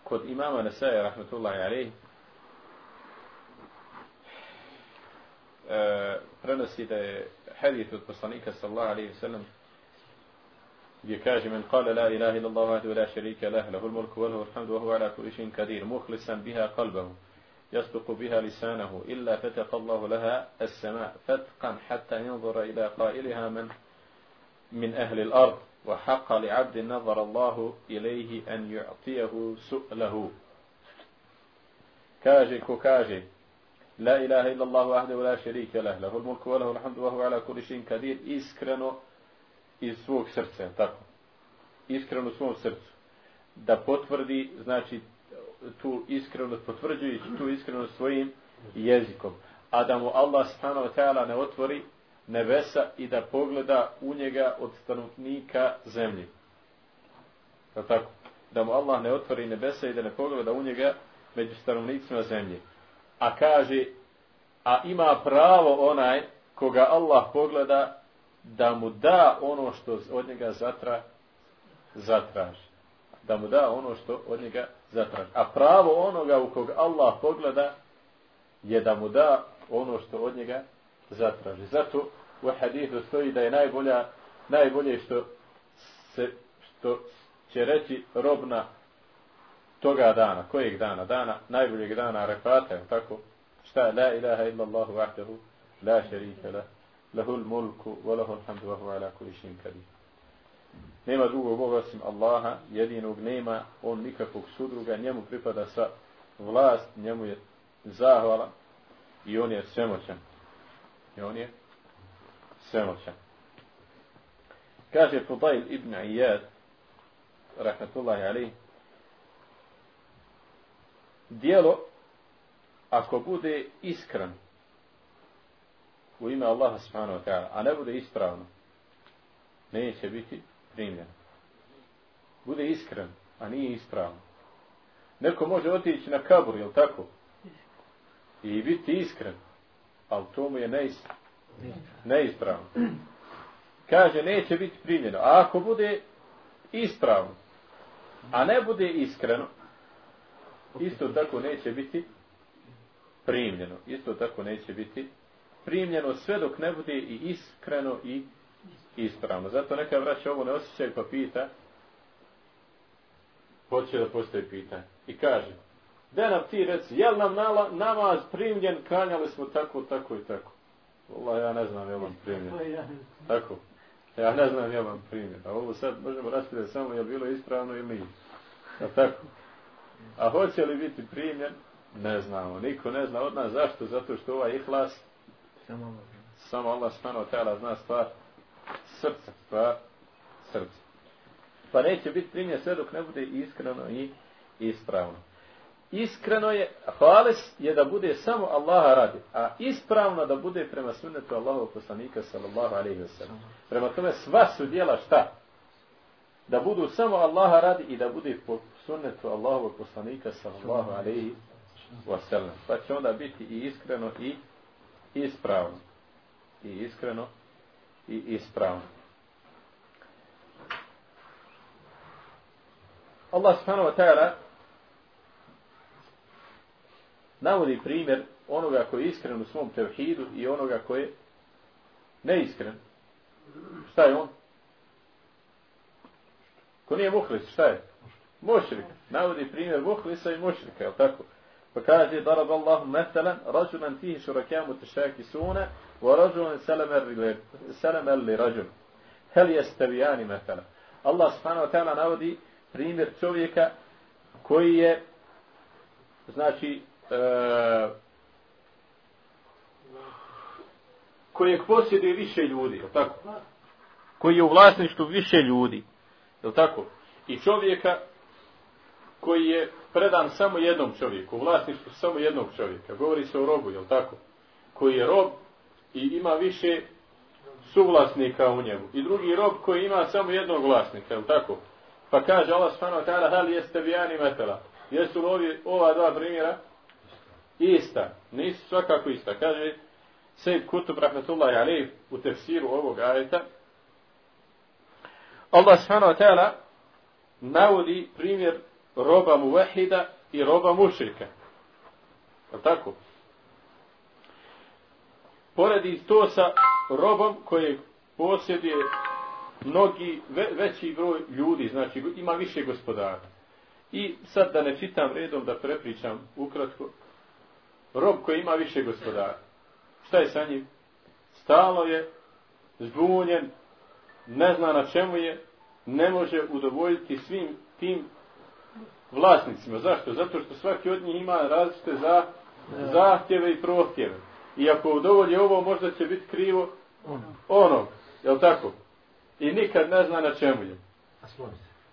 Kod imama Nesaja, rahmetullahi alaihi, e, prenosi da je hadith od poslanika sallallahu alaihi sallam gdje kaže men kale la ilaha illa Allah vahdu la šarika lah lahul mulku wa lahul hamdu wa huwa ala kulli šin kadir muhlisan biha qalbahu يصدق بها لسانه إلا فتق الله لها السماء فتقا حتى ينظر إلى قائلها من من أهل الأرض وحق لعبد نظر الله إليه أن يعطيه سؤله. كاجي كو كاجي لا إله إلا الله أحد ولا شريك له. له الملك وله الحمد وهو على كل شيء كدير إسكرنو إسوك سرطة إسكرنو سوك سرطة دا potvrdi znači tu iskrenost potvrđujući tu iskrenost svojim jezikom. A da mu Allah stanova ta'ala ne otvori nebesa i da pogleda u njega od stanovnika zemlje. Tako? Da mu Allah ne otvori nebesa i da ne pogleda u njega među stanovnicima zemlje. A kaže a ima pravo onaj koga Allah pogleda da mu da ono što od njega zatra zatraži. Da mu da ono što od njega zatraži. A pravo onoga u koga Allah pogleda je da mu da ono što od njega zatraži zato u hadithu stoji da je najbolja najbolje što se što će reći robna toga dana, kojeg dana? Dana, najboljeg dana Arafata, tako? Šta? La ilaha illa Allahu vahdahu, la šarika la, lahul mulku, wa lahul hamdu, wa hu ala kulišin šin. Nema drugog Boga osim Allaha, jedinog nema, on nikakvog sudruga, njemu pripada sva vlast, njemu je zahvala i on je svemoćan. I on je svemoćan. Kaže Fudail ibn Iyad, rahmatullahi alaih, dijelo ako bude iskren u ime Allaha subhanahu wa ta'ala, a ne bude ispravno, neće biti primljeno. Bude iskren, a nije ispravno. Neko može otići na kabur, jel tako? I biti iskren, ali to mu je neis, neispravno. Kaže, neće biti primljeno. A ako bude ispravno, a ne bude iskreno, isto tako neće biti primljeno. Isto tako neće biti primljeno sve dok ne bude i iskreno i ispravno. Zato neka vraća ovo ne osjećaj pa pita hoće da postoji pitanje. I kaže, da nam ti reci, je li nam nala, namaz primljen, kanjali smo tako, tako i tako. Allah, ja ne znam je li vam primljen. Tako. Ja ne znam je li vam primljen. A ovo sad možemo raspraviti samo je bilo ispravno ili nije. A tako. A hoće li biti primjen? Ne znamo. Niko ne zna od nas. Zašto? Zato što ovaj ihlas samo Allah stano tela zna stvar srca. Stvar srca. Pa neće biti primjen sve dok ne bude iskreno i ispravno. Iskreno je, hvales je da bude samo Allaha radi, a ispravno da bude prema sunnetu Allahovog poslanika sallallahu alaihi wa sallam. Prema tome sva su dijela šta? Da budu samo Allaha radi i da bude po sunnetu Allahovog poslanika sallallahu alaihi wa sallam. Pa će onda biti i iskreno i ispravno. I iskreno i ispravno. Allah subhanahu wa ta'ala navodi primjer onoga koji je iskren u svom tevhidu i onoga koji je neiskren. Šta je on? Ko nije muhlis, šta je? Mošrik. Navodi primjer muhlisa i mošrika, je tako? Pa kaže, darab Allahu meselan, rađulan tihi šurakamu tešaki suna, wa rađulan selamer li rađun. Hel jeste vijani meselan. Allah subhanahu wa ta'ala navodi primjer čovjeka koji je, znači, e, kojeg posjeduje više ljudi, je tako? Koji je u vlasništvu više ljudi, je tako? I čovjeka koji je predan samo jednom čovjeku, u vlasništvu samo jednog čovjeka. Govori se o robu, je tako? Koji je rob i ima više suvlasnika u njemu. I drugi rob koji ima samo jednog vlasnika, je tako? Pa kaže Allah subhanahu wa ta'ala, hal jeste vijani metela. Jesu li ovi, ova dva primjera ista. Nisu svakako ista. Kaže Sejid Kutub Rahmetullahi Aleyh u tefsiru ovog ajeta. Allah subhanahu wa ta'ala navodi primjer roba muvahida i roba mušrika. Je tako? Poredi to sa robom koji posjeduje mnogi, ve, veći broj ljudi, znači ima više gospodara. I sad da ne čitam redom, da prepričam ukratko, rob koji ima više gospodara. Šta je sa njim? Stalo je, zbunjen, ne zna na čemu je, ne može udovoljiti svim tim vlasnicima. Zašto? Zato što svaki od njih ima različite za, zahtjeve i prohtjeve. I ako udovolji ovo, možda će biti krivo ono. Je li tako? I nikad ne zna na čemu je.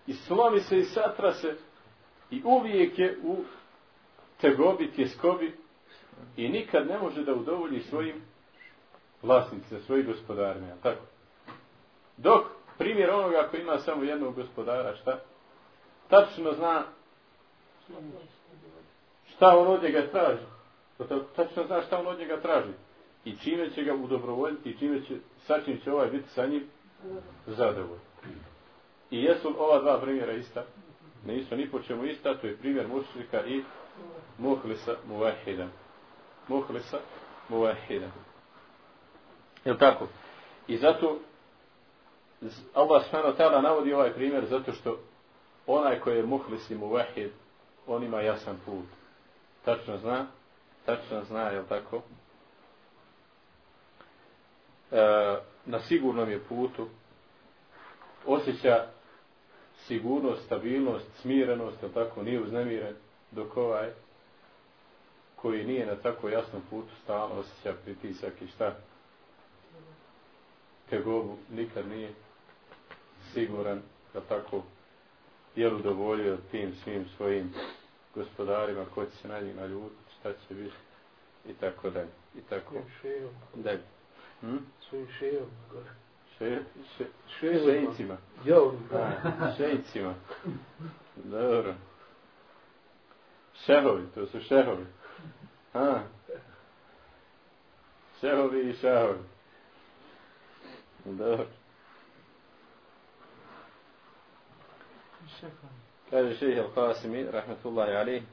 I slomi se i satra se i uvijek je u tegobi, tjeskobi i nikad ne može da udovolji svojim vlasnicima, svojim gospodarima. Tako. Dok primjer onoga ko ima samo jednog gospodara, šta? Tačno zna šta on od njega traži. Tačno zna šta on od njega traži. I čime će ga udobrovoljiti i čime će, sa čim će ovaj biti sa njim zadovoljni. I jesu ova dva primjera ista? Nisu ni po čemu ista, to je primjer mušrika i muhlisa muvahida. Muhlisa muvahida. Je tako? I zato Allah subhanahu wa ta'ala navodi ovaj primjer zato što onaj koji je muhlis i muvahid, on ima jasan put. Tačno zna, tačno zna, je tako? E, na sigurnom je putu, osjeća sigurnost, stabilnost, smirenost, je tako? Nije uznemiren dok ovaj koji nije na tako jasnom putu stalno osjeća pritisak i šta? Tegobu nikad nije siguran da tako je udovoljio tim svim svojim gospodarima ko će se na njih naljutiti, šta će biti i tako dalje. I tako dalje. Hm? Svojim šejom. Še, še, šejcima. Jo. Šejcima. Dobro. Šehovi, to su šehovi. Ha. Šehovi i šehovi. Dobro. Kaže šehe Al-Qasimi, rahmetullahi alih,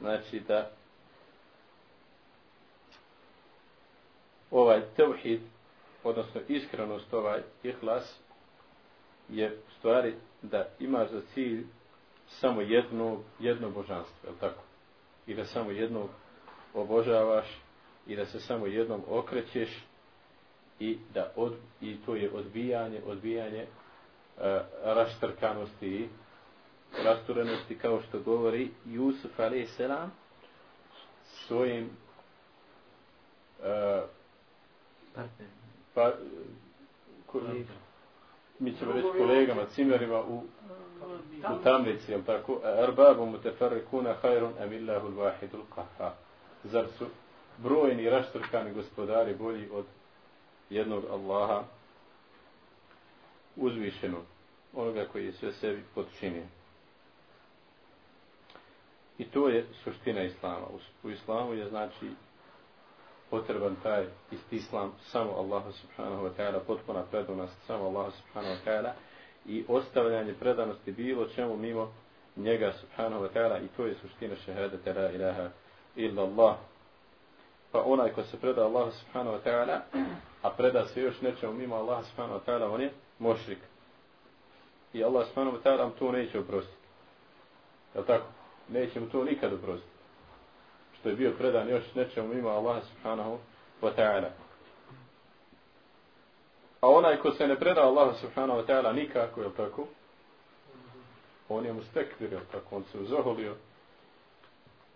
znači da ovaj tevhid, odnosno iskrenost, ovaj ihlas, je u stvari da imaš za cilj samo jedno, jedno božanstvo, je tako? I da samo jednog obožavaš i da se samo jednom okrećeš i da od, i to je odbijanje, odbijanje uh, raštrkanosti i rasturenosti kao što govori Jusuf a.s. svojim uh, pa, ko, mi ćemo reći kolegama, cimerima u, u tamnici, jel tako? Erbabu mutefarrikuna hajrun amillahu l-vahidul qaha. Zar su brojni raštrkani gospodari bolji od jednog Allaha uzvišenog, onoga koji je sve sebi podčinio. I to je suština Islama. U Islamu je znači potreban taj isti Islam samo Allahu subhanahu wa ta'ala, potpuna predanost samo Allahu subhanahu wa ta'ala i ostavljanje predanosti bilo čemu mimo njega subhanahu wa ta'ala i to je suština šehadete la ilaha illa Allah. Pa onaj ko se preda Allahu subhanahu wa ta'ala, a preda se još nečemu mimo Allaha subhanahu wa ta'ala, on je mošrik. I Allah subhanahu wa ta'ala to neće oprostiti. Je tako? Neće mu to nikad oprostiti. Što je bio predan još nečemu mimo Allah subhanahu wa ta'ala. A onaj ko se ne preda Allah subhanahu wa ta'ala nikako, je tako? On je mu stekvir, je tako? On se uzoholio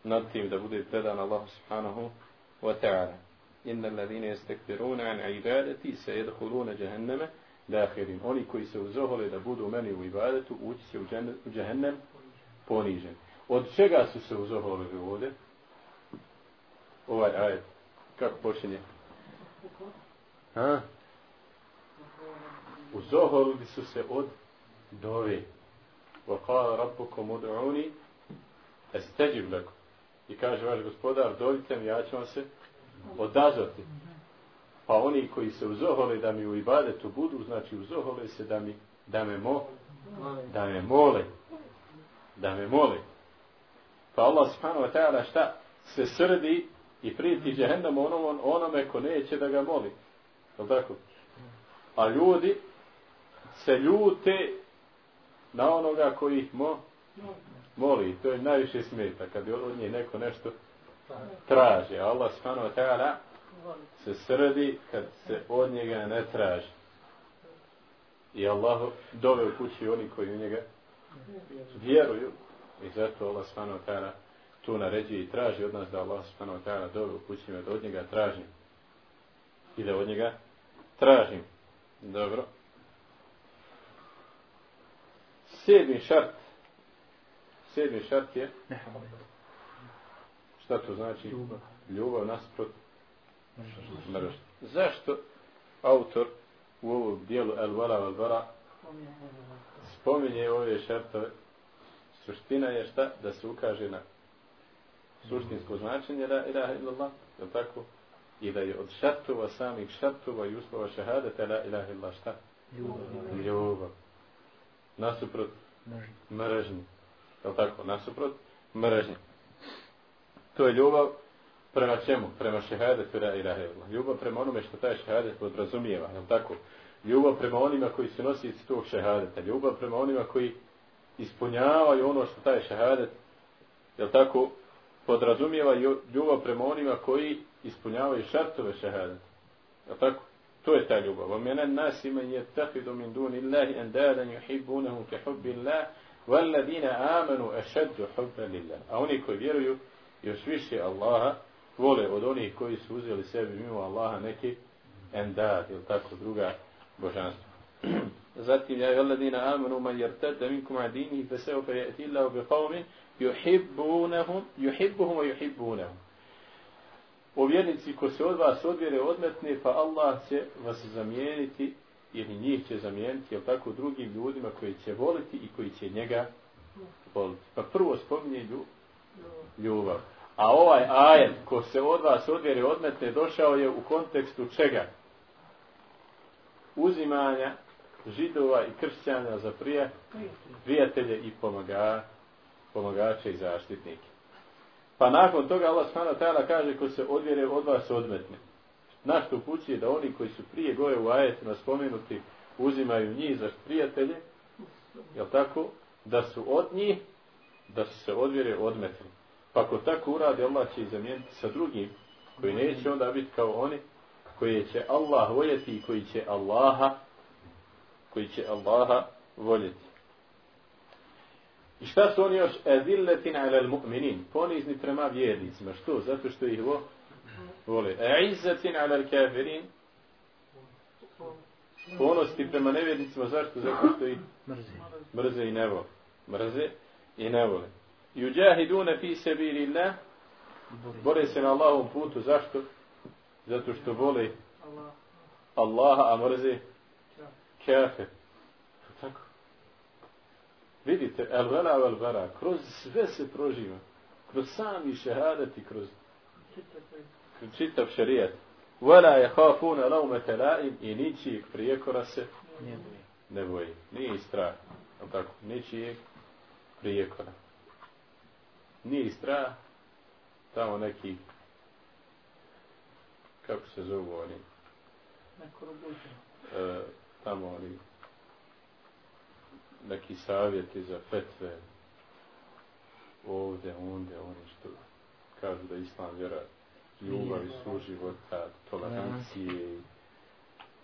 nad tim da bude predan Allah subhanahu wa ta'ala. Inna alladhina yastakbiruna an ibadati sayadkhuluna jahannama dakhirin. Oni koji se uzohole da budu meni u ibadetu, ući će u džehennem ponižen. Od čega su se uzohole ovdje? Ovaj ajet. Kako počinje? Ha? Uzoholili su se od dove. Wa qala rabbukum ud'uni astajib lakum. I kaže vaš gospodar, dovite mi, ja ću vam se odazvati. Pa oni koji se uzohole da mi u ibadetu budu, znači uzohole se da mi da me mo da me mole da me mole pa Allah subhanahu wa ta'ala šta se srdi i priti džehendam onom, onome ko neće da ga moli je tako a ljudi se ljute na onoga koji ih mo moli to je najviše smeta kad od nje neko nešto traži Allah subhanahu wa ta'ala se srdi kad se od njega ne traži. I Allah dove u kući oni koji u njega vjeruju. I zato Allah subhanahu wa ta'ala tu naređuje i traži od nas da Allah subhanahu wa ta'ala dove u kući da od njega tražim. I da od njega tražim. Dobro. Sedmi šart. Sedmi šart je šta to znači? Ljubav. Ljubav nasprot mržnje. Zašto autor u ovom dijelu El Vala Al Bara spominje ove šartove? Suština je šta? Da se ukaže na suštinsko značenje la ilaha illallah, je tako? I da je od šartova samih šartova i uslova šahadeta la ilaha illallah šta? Ljubav. Ljubav. Nasuprot mržnje. Je tako? Nasuprot mržnje. To je ljubav prema čemu? Prema šehadetu la ilaha illallah. Ljubav prema onome što taj šehadet podrazumijeva, je tako? Ljubav prema onima koji se nosi iz tog šehadeta. Ljubav prema onima koji ispunjavaju ono što taj šehadet, je tako? Podrazumijeva ljubav prema onima koji ispunjavaju šartove šehadeta. Je tako? To je ta ljubav. Wa mena nas ima je tahidu min duni Allahi endadan yuhibbunahum ke hubbi Allah والذين آمنوا أشد حبا لله. A oni koji vjeruju još više Allaha vole od onih koji su uzeli sebi mimo Allaha neki endad ili tako druga božanstva. Zatim, ja veladina amanu man jertadda minkum adinihi fe seo fe jeti illahu bi qavmin yuhibbunahum, yuhibbuhum wa yuhibbunahum. O vjernici ko se od vas odvjere odmetne, pa Allah će vas zamijeniti ili njih će zamijeniti, jel tako, drugim ljudima koji će voliti i koji će njega voliti. Pa prvo spominje ljubav. A ovaj ajet ko se od vas odvjeri odmetne došao je u kontekstu čega? Uzimanja židova i kršćanja za prijatelje i pomaga, pomagače i zaštitnike. Pa nakon toga Allah s.a. tajla kaže ko se odvjere od vas odmetne. Naš to je da oni koji su prije goje u ajetima spomenuti uzimaju njih za prijatelje, je tako? Da su od njih, da su se odvjere odmetni. Pa ko tako uradi, Allah će ih zamijeniti sa drugim, koji neće onda biti kao oni, koji će Allah voljeti i koji će Allaha, koji će Allaha voljeti. I šta su oni još? Ezilletin ala mu'minin. Ponizni prema vjernicima. Što? Zato što ih vo, vole. Eizzetin ala kafirin. Ponosti prema nevjernicima. Zašto? Zato što ih mrze, mrze i ne vole. Mrze i ne vole. Yujahiduna fi sabilillah. Bore se na Allahovom putu. Zašto? Zato što vole Allaha, a mrze kafir. Vidite, el vela vel vera, kroz sve se proživa. Kroz sami šehadet i kroz čitav šarijat. Vela je hafuna laumete laim i ničijeg prijekora se ne boji. Nije strah. Tako, ničijeg prijekora nije strah, tamo neki, kako se zovu oni, e, tamo oni, neki savjeti za fetve, ovde, onde, oni što kažu da islam vjera ljubav i suživota, tolerancije i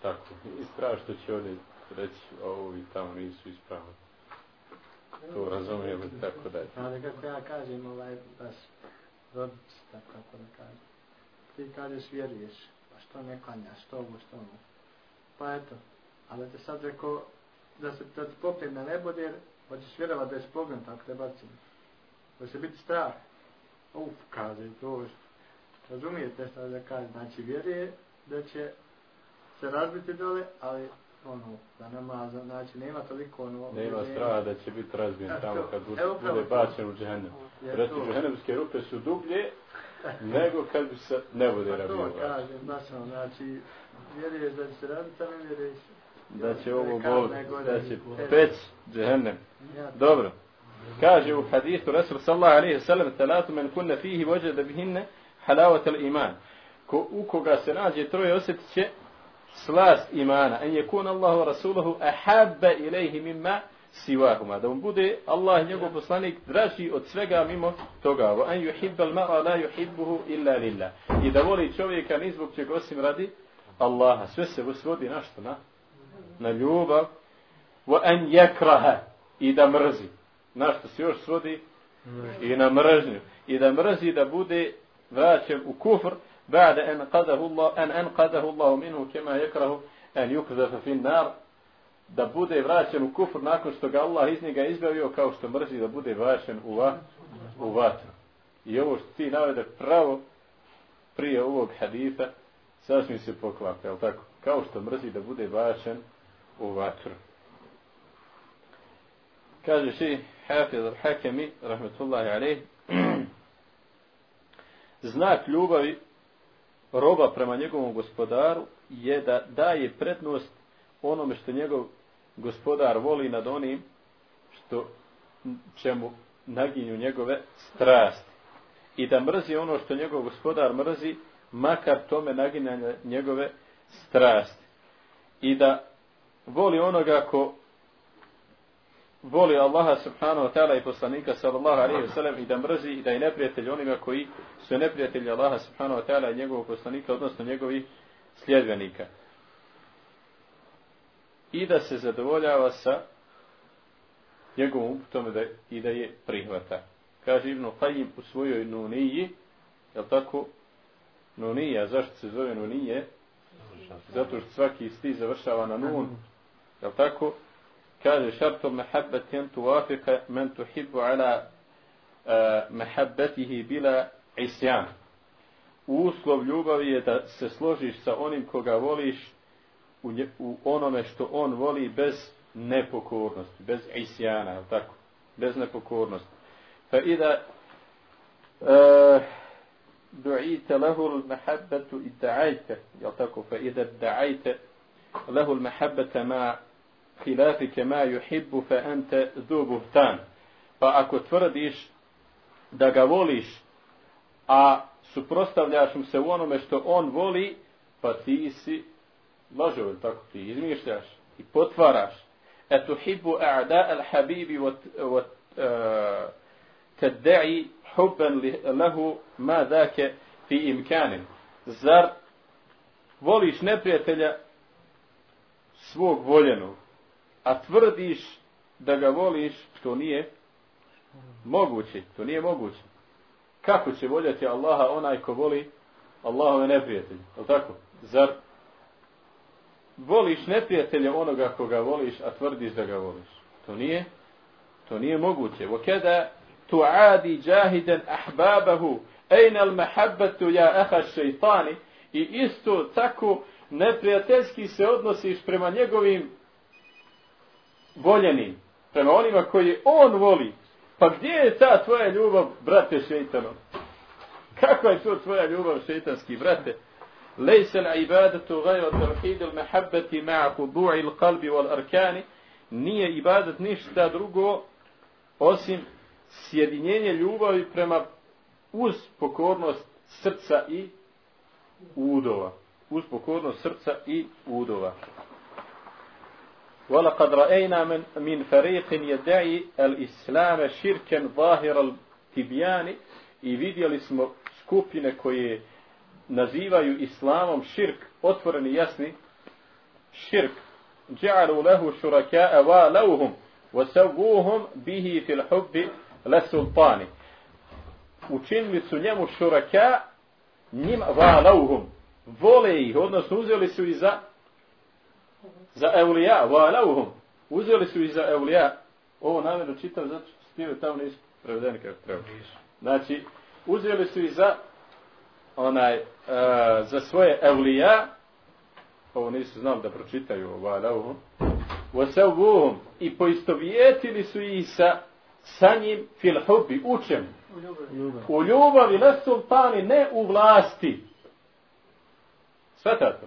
tako. I strah što će oni reći, ovi tamo nisu ispravni to razumijemo tako da. Ali kako ja kažem, ovaj, baš rodici, tako kako da kažem. Ti kažeš vjeruješ, pa što ne klanjaš, što ovo, što ovo. Pa eto, ali te sad rekao, da se da ti na nebo, jer hoćeš vjerovat da je spognut, ako te bacim. Da se biti strah. Uf, kaže, to Razumijete šta da kaže, znači vjeruje da će se razbiti dole, ali ono, za namaz, znači nema toliko ono... Nema straha da će biti razbijen tamo kad bude, bude bačen u džehennem. Je Reći, to. džehennemske rupe su dublje nego kad bi se ne bude Pa rabio. to kažem, baš ono, znači, vjeruješ da će se raditi, a ne vjeruješ. Da će ovo bol, da će peć džehennem. Dobro. Kaže u hadithu Rasul sallallahu alaihi sallam talatu men kunne fihi vođe bihinne halavat al iman. Ko, u koga se nađe troje osjetit će slast imana. En je kun Allahu rasuluhu ahabba ilaihi mimma siwahuma. Da mu bude Allah njegov poslanik draži od svega mimo toga. Wa en yuhibbal ma'a la yuhibbuhu illa lillah. I da voli čovjeka ni zbog čega osim radi Allaha. Sve se svodi na što? Na, na ljubav. Wa en yakraha. I da mrzi. Na što se još svodi? I na mržnju. I da mrzi da bude vraćen u kufr بعد أن قذه الله أن أنقذه الله منه كما يكره أن يقذف في النار da bude vraćen u kufr nakon što ga Allah iz njega izbavio kao što mrzi da bude vraćen u, va, u vatru. I ovo što ti navede pravo prije ovog haditha sasvim se poklapa, je tako? Kao što mrzi da bude vraćen u vatru. Kaže ši Hafiz al-Hakemi, rahmetullahi alaih, znak ljubavi roba prema njegovom gospodaru je da daje prednost onome što njegov gospodar voli nad onim što čemu naginju njegove strasti. I da mrzi ono što njegov gospodar mrzi, makar tome naginjanja njegove strasti. I da voli onoga ko voli Allaha subhanahu wa ta'ala i poslanika sallallahu alaihi wa sallam i da mrzi i da je neprijatelj onima koji su neprijatelji Allaha subhanahu wa ta'ala i njegovog poslanika, odnosno njegovih sljedbenika. I da se zadovoljava sa njegovom uputom da, i da je prihvata. Kaže Ibn Qajim u svojoj nuniji, je tako? Nunija, zašto se zove nunije? Zato što svaki sti završava na nun, je tako? kaže šartu mehabbetin tuvafika men tuhibbu ala e, uh, mehabbetihi bila isjan. Uslov ljubavi je da se složiš sa onim koga voliš u, nje, u onome što on voli bez nepokornosti, bez isjana, je tako? Bez nepokornosti. Fa ida uh, e, du'ite lehu l-mehabbetu i da'ajte, je tako? Fa ida da'ajte lehu l-mehabbeta ma hilafike ma yuhibbu fa anta dhu buhtan. Pa ako tvrdiš da ga voliš, a suprostavljaš mu se u onome što on voli, pa ti si lažo, tako ti izmišljaš i potvaraš. E tuhibbu a'da al-habibi wa e, tadda'i hubban lehu ma dake fi imkanin. Zar voliš neprijatelja svog voljenog, a tvrdiš da ga voliš, to nije moguće. To nije moguće. Kako će voljeti Allaha onaj ko voli Allahove neprijatelje? Je tako? Zar voliš neprijatelja onoga koga voliš, a tvrdiš da ga voliš? To nije to nije moguće. وَكَدَا تُعَادِ جَاهِدًا أَحْبَابَهُ أَيْنَ الْمَحَبَّةُ يَا أَخَ الشَّيْطَانِ I isto tako neprijateljski se odnosiš prema njegovim voljenim, prema onima koji on voli, pa gdje je ta tvoja ljubav, brate šeitanom? Kakva je to tvoja ljubav, šeitanski brate? ليس العبادة غير توحيد المحبة مع خضوع القلب والأركان nije ibadat ništa drugo osim sjedinjenje ljubavi prema uz pokornost srca i udova. Uz pokornost srca i udova. ولقد رأينا من, من فريق يدعي الإسلام شركا ظاهر التبيان i vidjeli smo skupine koje nazivaju islamom širk, otvoreni jasni širk. جعلوا له شركاء والوهم وسووهم به في الحب لسلطان učinili su njemu šuraka njim valauhum vole ih, odnosno uzeli su i za za evlija, valauhum uzeli su i za evlija ovo namjerno čitam zato što stive tamo nisu prevedeni kako treba znači uzeli su i za onaj uh, za svoje evlija ovo nisu znali da pročitaju valauhum, wasawuhum i poistovjetili su ih sa sa njim fil hubbi, u čem? U ljubavi. Ljubav. U ljubavi na sultani, ne u vlasti. Svatate?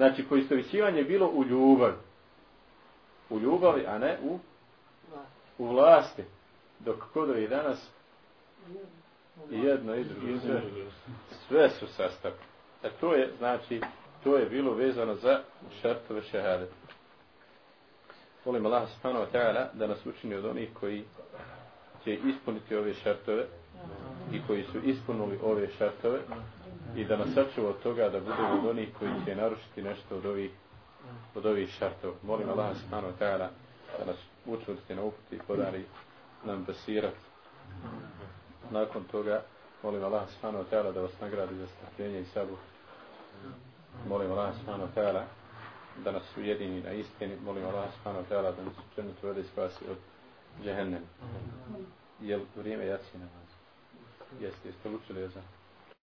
Znači, poistovjećivanje je bilo u ljubavi. U ljubavi, a ne u, u vlasti. Dok kodovi danas jedno i drugo, sve, sve su sastav. E to je, znači, to je bilo vezano za šartove šehade. Volim Allah subhanahu wa ta'ala da nas učini od onih koji će ispuniti ove šartove i koji su ispunili ove šartove i da nas sačuva od toga da budemo od onih koji će narušiti nešto od ovih od ovih šartova. Molim Allah subhanahu wa ta'ala da nas učvrsti na uputi i podari nam basirat. Nakon toga molim Allah subhanahu wa ta'ala da vas nagradi za strpljenje i sabu. Molim Allah subhanahu wa ta'ala da nas ujedini na istini. Molim Allah subhanahu wa ta'ala da nas učinu vede spasi od džehennem. Jel vrijeme jaci namaz? Jeste, jeste učili za?